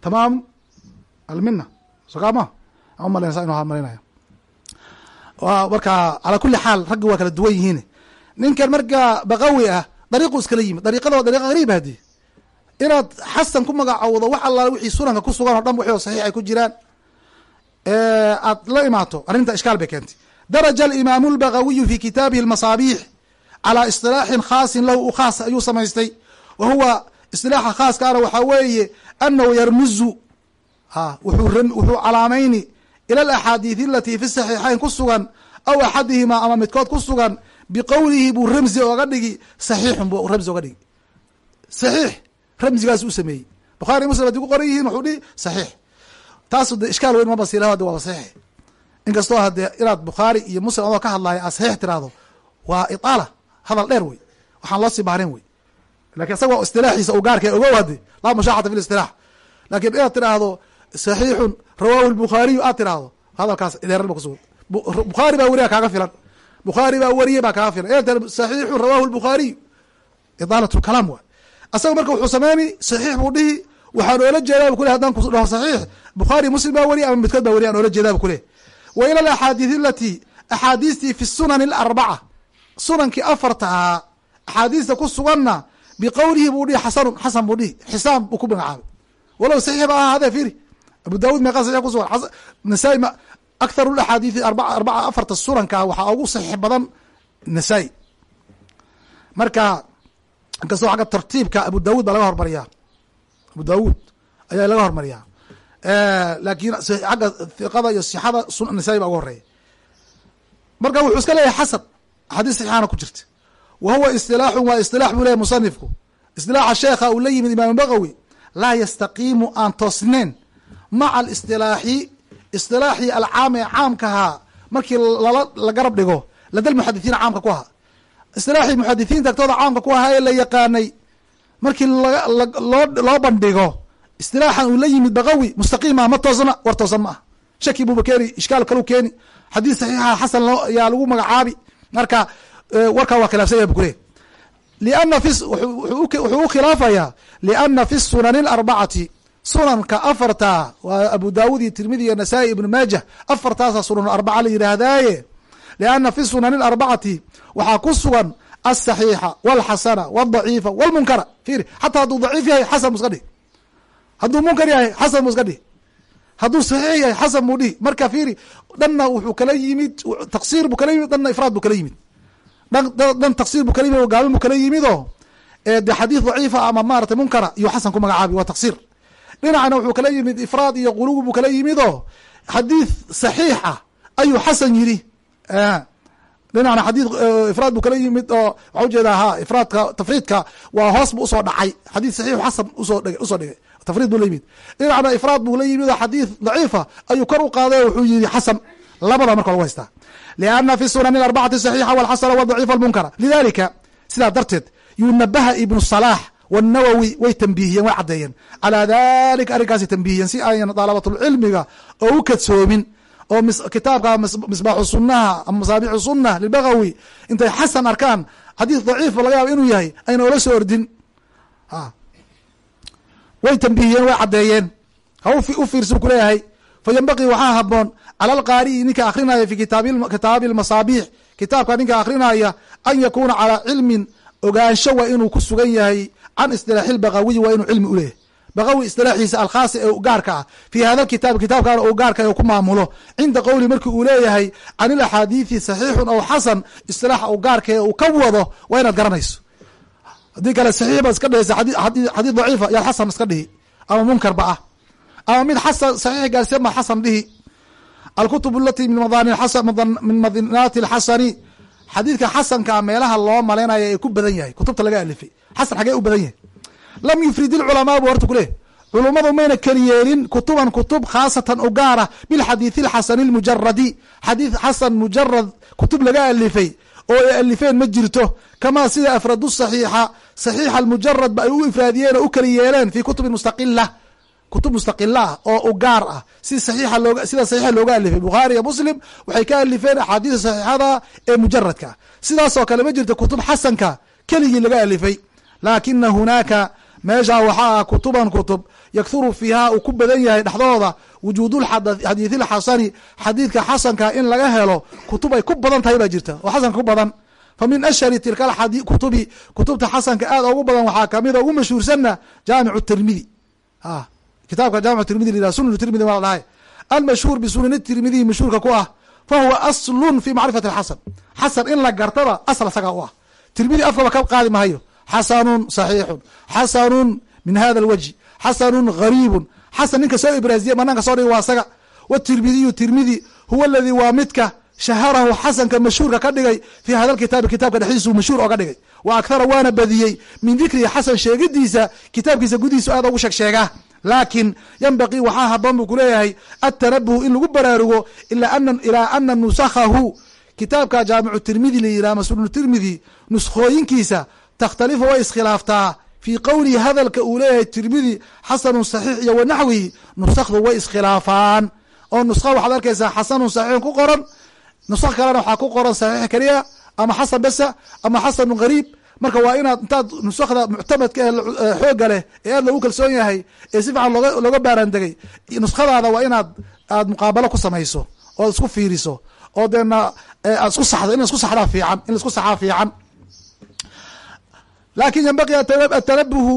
tamaam almina sokaa ma aan umalayna inu malinaya marka calaa kuli xaal raggi waa kala duwan yihiin ninkan marka baqawi ah dariiqu iskala yimid dariiqada waa dariiqa gariib hadi inaad xasan ku magacowdo wax allaala wixii sunanka ku sugan o dhan wixii oo saxiix ay ku jiraan aad la imaato arrinta ishkaal bay keentay daraja alimaamu lbagawiyu fi kitaabihi almasaabiix calaa isilaaxin khaasin lahu u khaas ayuu samaystay. Wa huwa isilaaxa khaaskaana waxaa weeye anahu yarmuzu wuxuu calaamayni ila alaxaadiid alatii fi saxiixayn ku sugan aw axadihimaa ama midkood ku sugan biqowlihi buu ramzi oga dhigi saxiixun buu ramzi oga dhigi. Saxiix ramzigaas u sameeyey. Bukhaari muslim haddii ku qoran yihiin wuxuu dhihi saxiix. Taasu ishkaal weyn maba silaho de waaba saxiix inkastoo hadee inaad bukhaari iyo muslim adoo ka hadlaayo aad saxiix tiraahdo waa itaala hadal dheer wey. Waxaan loo sii baarin wey. Lakin isaga istilaaxiisa u gaarka ogow hade laa mushaaxata fi listilaax laakiin inaad tiraahdo saxiixun rawaahu lbukhaariyu aad tiraahdo hadalkaas dheeran ba kusugan bukhaari baa weriya kaaga filan. Bukhaari baa weriye baa kaaga filan. Inaad tira saxiixun rawaahu lbukhaariyu idaalat lkalaam waay asaga marka wuxuu sameyni saxiix buu dhihi waxaan oola jeedaa kule hadan ku dhaho saxiix. Bukhaari muslim baa weriye ama midkood baa weriye aan oola jeedaa kuleh wa ila alaxaadiid alati axaadiistii fi sunani alarbaca sunankii afarta ahaa axaadiista ku suganna biqowlihi buu dhihi xasanun xasan buu dhihi xisaam buu ku magacaabay. Walow saxiix ba ahaadee firi abu daawud meeqa saxiix ku sugan. Nasaa-i akharu axaadiidi arbaca arbaca afarta sunanka waxaa ugu saxiix badan nasaa-i. Marka inkastoo xagga tartiibka abu daawud baa laga hormariyaa. Abu daawud ayaa laga hormariyaa. Laakiin xagga hiqada iyo sixada nasaa-i baa ugu horreeya marka wuxuu iska leeyahay xasan axaadiis saxiixaana ku jirta. Wa huwa istilaaxun waa istilaax buu leeyahy musanifku. Istilaaxa sheekha uu la yimid imaam bagawi laa yastaqiimu aan toosneen maca alistilaaxi istilaaxii alcaami ee caamkahaa markii la garab dhigo ladal muxadithiina caamka ku ahaa. Istilaaxii muxadithiinta agtooda caamka ku ahaa ee la yaqaanay markii loo bandhigo istilaaxan uu la yimid bagawi mustaqiima ma toosna war toosan ma ah. Shaki buuba keeni ishkaal kalu keeni. Xadiis saxiixa xasan yaa lagu magacaabi marka warkaa waa khilaafsan yahay bu kuleh liana fi wuxuu u khilaafayaa liana fi sunani alarbacati sunanka afarta waa abu daawud iyo tirmidi iyo nasaa-i ibnu maajah afartaasa sunan arbaca la yidhaahdaaye. Liana fi sunani alarbacati waxaa ku sugan alsaxiixa walxasana wadaciifa walmunkara. Fiiri xataa hadduu daciif yahay xasan bu iska dhihi. Hadduu munkar yahay xasan dhihi hadduu saxiix yahay xasan buu dhihi marka fiiri dhanna wuxuu kala yimid taqsiir buu kala yimid dhanna ifraad buu kala yimid. Dhan taqsiir buu kala yimid o gaabin buu kala yimid oo de daciifa ama maratay munkara iyo xasan ku magacaabi waa taqsiir. Dhinacna wuxuu kala yimid ifraad iyo quluwi buu kala yimid oo xadiis saxiix ah ayuu xasan yidhi. Dhinacna xadii ifraad buu kala yimid oo waxaa u jeedaa ha ifraadka tafriidka waa hoos bu u soo dhacay. Xadiis saxiix xasan u soo dhigay u soo dhigay tafriid buu la yimid. Dhinacna ifraad buu la yimid oo xadiis daciifa ayuu kor u qaaday wuxuu yihi xasan labada marka lagu haystaa liana fi sunani arbacati saxiixa walxasana wadaciifa almunkara. Lidalika sidaa darteed yunabaha ibnu salaax wاnawowi way tanbihiyeen way caddeeyeen. Calaa dalika arrinkaasay tanbihiyeen si ayan daalabatulcilmiga oo u kadsoomin oo kitaabka misbaaxu sunaha ama masaabixu sunah lilbagawi intay xasan arkaan xadiis daciifba laga yaaba inuu yahay ayna ola soo ordin way tanbihiyeen way caddeeyeen. Ha u fiirsa u kuleeyahay fa ynbaqii waxaa haboon cala alqaari'i ninka akrinaya fi kitaabi lmasaabiix kitaabka ninka akrinaya an yakuuna calaa cilmin ogaansho waa inuu ku sugan yahay can istilaaxi lbagawiyi waa inuu cilmi uleeyahay bagawi istilaaxiisa alkhaasi ee gaarka ah. Fi hada kitaab kitaabkan uu gaarka ku maamulo. Cinda qowli marki uu leeyahay can ilaxaadiidi saxiixun aw xasan istilaaxa uu gaarka ee uu ka wado waa inaad garanayso haddii kale saxiix baad iska dhihaysa xadiid daciifa yaad xasan iska dhihi. Ama munkar ba ah. Ama mid xasan saxiix gaarsiya ma xasan dhihi. Alkutub alati min madinaati alxasani xadiidka xasanka meelaha loo malaynaya ee ku badan yahay kutubta laga alifay. Xasan xagee u badan yahay. Lam yufrid ilculamaa bu horta kuleh culummadu mayna keliyeelin kutuban kutub khaasatan u gaara bilxadiidi alxasani lmujaradi xadiid xasan mujarad kutub laga alifay oo ay alifeen ma jirto. Kamaa sida afradu saxiixa saxiixa almujarad ba ay u ifraadiyeen oo u keli yeeleen fi kutubin mustaqila kutub mustaqila oo u gaar ah. Si saxiixa looga sida saxiixa looga alifay bukhaari iyo muslim waxay ka alifeen axaadiisa saxiixada ee mujaradka sidaasoo kale ma jirto kutub xasanka keligii laga alifay. Laakina hunaaka meeshaa waxaa ah kutuban kutub yakhuru fiiha uu ku badan yahay dhexdooda. Wujuudulxadiidi lxasani xadiidka xasanka in laga helo kutub ay ku badan tahay baa jirta. Oo xasanka ku badan. Fa min ashhari tilka kutubi kutubta xasanka aad ugu badan waxaa kamida ugu mashhuursanna jaamicu tirmidi kitaabka jaamic tirmidi la yihah sunan tirmidi waa la dhahay. Almashhuur bisunan tirmidiyi mashhuurka ku ah fa huwa aslun fi macrifati alxasan xasan in la gartaba asl isagaa u ah. Tirmidi afkaba ka qaadi mahayo xasanun saxiixun. Xasanun min hada alwajhi xasanun gariibun xasan ninka soo ibraaziye banaanka soo dhigay waa isaga watirmidiyu tirmidi huwa aladii waa midka shaharahu xasanka mashhuurka ka dhigay fi hada lkitaabi kitaabka dhexdiisu mashhuur oga dhigay wa akhara waana badiyey min dikrihi xasan sheegidiisa kitaabkiisa gudihiisu aad ugu sheeg sheegaa laakin yanbaqii waxaa haboon buu kuleeyahay atanabuhu in lagu baraarugo ilaa ana nusakhahu kitaabka jaamicu tirmidi la yihah masunu tirmidi nuskhooyinkiisa takhtalifu way iskhilaaftaa fii qowlihi hadalka uu leeyahay tirmidi xasanun saxiix iyo wanaxwihi nusakdu way iskhilaafaan. Oo nuska waxaad arkaysaa xasanun saxiixun ku qoran nusk kalena waxaa ku qoran saxiix keliya ama xasan besa ama xasanu gariib marka waa inaad intaad nusakda muctamadka ee xooga leh ee aad loogu kalsoon yahay ee si fiican looga baarandegay nuskadaada waa inaad aad muqaabalo ku samayso ood isku fiiriso. Oo deena isku saxdo in la isku saxdaa fiican in la isku saxaa fiican laakiin ynbaqi atanabuhu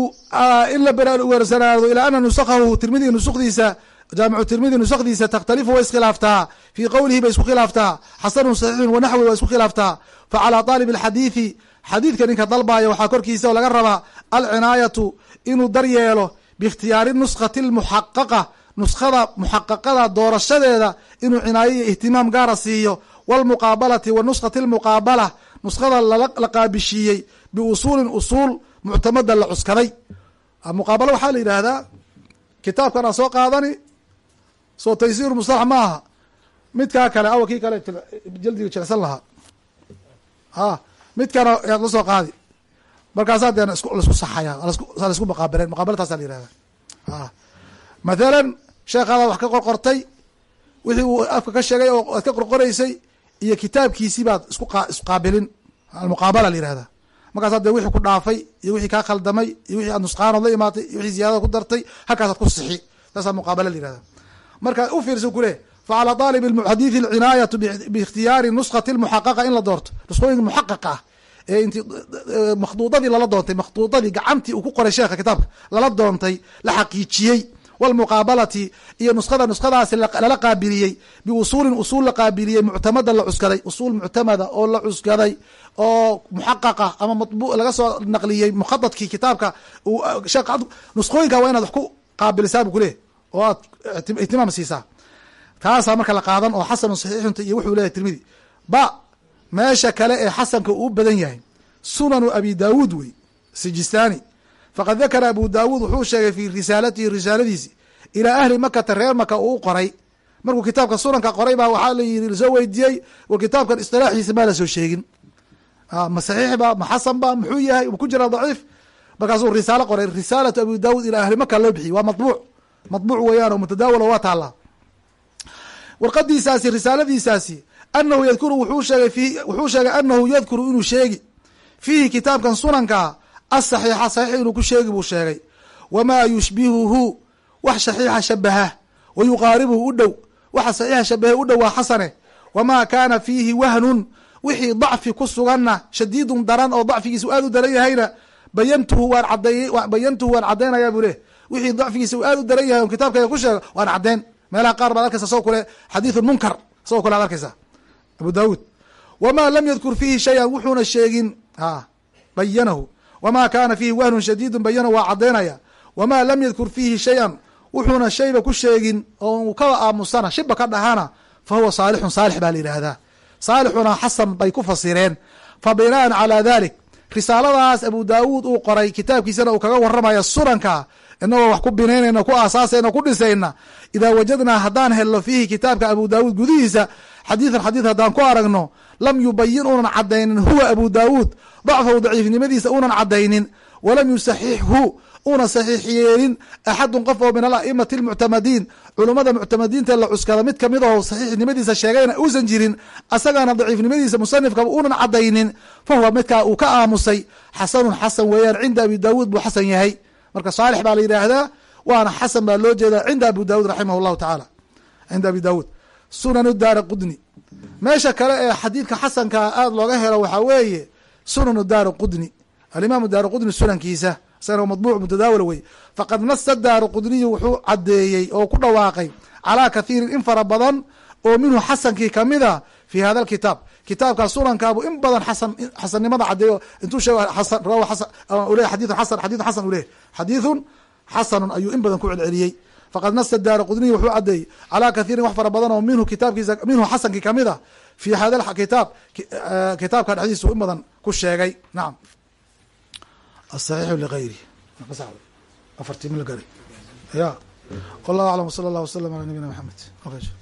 in la weersanaado ilaa ana nusakahu tirmidi nusukdiisa jaamicu tirmidi nusakdiisa takhtalifu way iskhilaaftaa. Fii qowlihi bay isku khilaaftaa. Xasanun saxiixun wanaxwi way isku khilaaftaa. Facalaa aalib alxadiidi xadiidka ninka dalbaya waxaa korkiisa laga rabaa alcinaayatu inuu daryeelo biikhtiyaari nuskati lmuxaqaqa nuskada muxaqaqada doorashadeeda inuu cinaayo iyo ihtimaam gaara siiyo wlmuqaabalati wa nuskati lmuqaabala nuskada la qaabishiiyey biusuulin usuul muctamada la cuskaday muqaabalo waxaa la yidhaahdaa kitaabkan aan soo qaadani soo taysiir mustalax ma aha midkaa kale awa kii kale jaldiga jirecsan lahaa a midkana yaad la soo qaadi markaasaa dee lasku saxaya lasku muqaabaleen muqaabalataasa la yihahda a mathalan sheekhaada wax ka qorqortay wixii uu afka ka sheegay oo aad ka qorqoraysay iyo kitaabkiisii baad isku isqaabilin almuqaabala la yihahda markaas adee wixii ku dhaafay iyo wixii kaa khaldamay iyo wixii aad nusqaanood la imaatay iyo wixii ziyaadada ku dartay halkaasaad ku sixi. Saasaa muqaabala la yihahda marka u fiirsa ku leh facalaa daalib xadiidi alcinaayatu biikhtiyaari nuskati lmuxaqaqa in la doorto. Nusqooyinka muxaqaq ah ee inti eh, makhduudadii lala doontay makhduudadii gacantii uu ku qoray sheekha kitaabka lala doontay la xaqiijiyey wاlmuqaabalati iyo nuskada nuskadaasi lala qaabiliyey biusuulin usuul la qaabiliyey muctamada la cuskaday usuul muctamada oo la cuskaday oo muxaqaqa ama mabu laga soo naqliyey mukhadadkii kitaabka nusqooyinka waa inaad wax ku qaabilisaa bu kuleh oo aad ihtimaam siisaa taasaa marka la qaadan oo xasanu saxiixunta iyo wuxuu leyahy tirmidi ba meesha kale ee xasanka uu badan yahay sunanu abi daawuud wey sijistani faqad dakara abu daawuud wuxuu sheegay fi risaalatihi risaaladiisi ilaa ahli makata reer maka uu qoray. Markuu kitaabka sunanka qoray baa waxaa la yiri la soo weydiiyey war kitaabkan istilaaxiisa maa la soo sheegin. Ma saxiix ba ma xasan ba muxuu yahay ku jira daciif? Markaasuu risaalo qoray risaalatu abi daawuud ilaa ahli maka loo bixiyey waa mabuuc maطbuuc weeyaan oo mutadaawalo waa taallaa warqadiisaasi risaaladiisaasi anahu yadkuru wuxuu sheegay wuxuu sheegay anahu yadkuru inuu sheegi fiihi kitaabkan sunanka asaxiixa saxiix inuu ku sheegi buu sheegay wamaa yushbihuhu wax saxiixa shabaha wa u dhow waxa saxiixa shabahe u dhow waa xasane wamaa kaana fiihi wahnun wixii dacfi ku suganna shadiidun daran oo dacfigiisu aad u daran yahayna bayantuhu waan cadeey bayantuhu waan caddaynaya buu leh wixii dacfigiisa uu aad u daran yahay on kitaabkayga ku sheego waan caddeyn meelaha qaar baad arkaysa sao kule xadiiثu munkar sao kale ad arkaysa abu daawuud wma lam yadkur fiihi shayan wuxuuna sheegin bayanahu wma kana fiihi wahnun shadiidu bayanahu waa caddaynaya wma lam yadkur fiihi shayan wuxuuna shayba ku sheegin oo uu ka aamusana shiba ka dhahana fa huwa saalixun saalix baa la yidhaahdaa saalixuna xasan bay ku fasireen fa binaan calى dalik risaaladaas abu daawuud uu qoray kitaabkiisana uu kaga waramaya sunanka inagoo wax ku binaynayna ku aasaasayna ku dhisayna idaa wajadnaa haddaan helno fiihi kitaabka abu daawuud gudihiisa xadiidan xadiid haddaan ku aragno lam yubayin unan cadaynin huwa abu daawuud. Dacfahu daciifnimadiisa unan cadaynin walam yusaxixhu una saxiix yeelin axadun qof oo min alaimati almuctamadiin culummada muctamadiinta la cuskada mid ka mid oo saxiixnimadiisa sheegayna uusan jirin asagana daciifnimadiisa musanifkaba unan cadaynin fa huwa midkaa uu ka aamusay xasanun xasan weeyaan cinda abi daawuud buu xasan yahay. Marka saalix baa la yidhaahdaa waana xasan baa loo jeedaa cinda abi daawuud raximah llahu tacaala. Cinda abi daawuud sunanu daara qudni. Meesha kale ee xadiidka xasankaa aada looga helo waxaa weeye sunanu daara qudni. Alimaamu daara qudni sunankiisa isagana madbuuc mutadaawil wey faqad nasa daara qudniyu wuxuu caddeeyey oo ku dhawaaqay calaa kathiirin in fara badan oo minhu xasankii kamida fi hada alkitaab kitaabkaa sunankaabu in badan xasan xasannimada caddeeyo. Intuu sheego xasan rawa xasan ule xadiithun xasan xadiithun xasan u leh xadiithun xasanun ayuu in badan ku celceliyey faqad nasa daara qudniy wuxuu caddeeyey calaa kathiirin wax fara badan oo minhu kitaabkiisa minhu xasankii ka mid a fi hada kitaab kitaabka dhexdiisu in badan ku sheegay nacam asaxiixu ligayri afartii mil gari ya wallahu aclam wsala allah wasalam ala nabiyina maxamed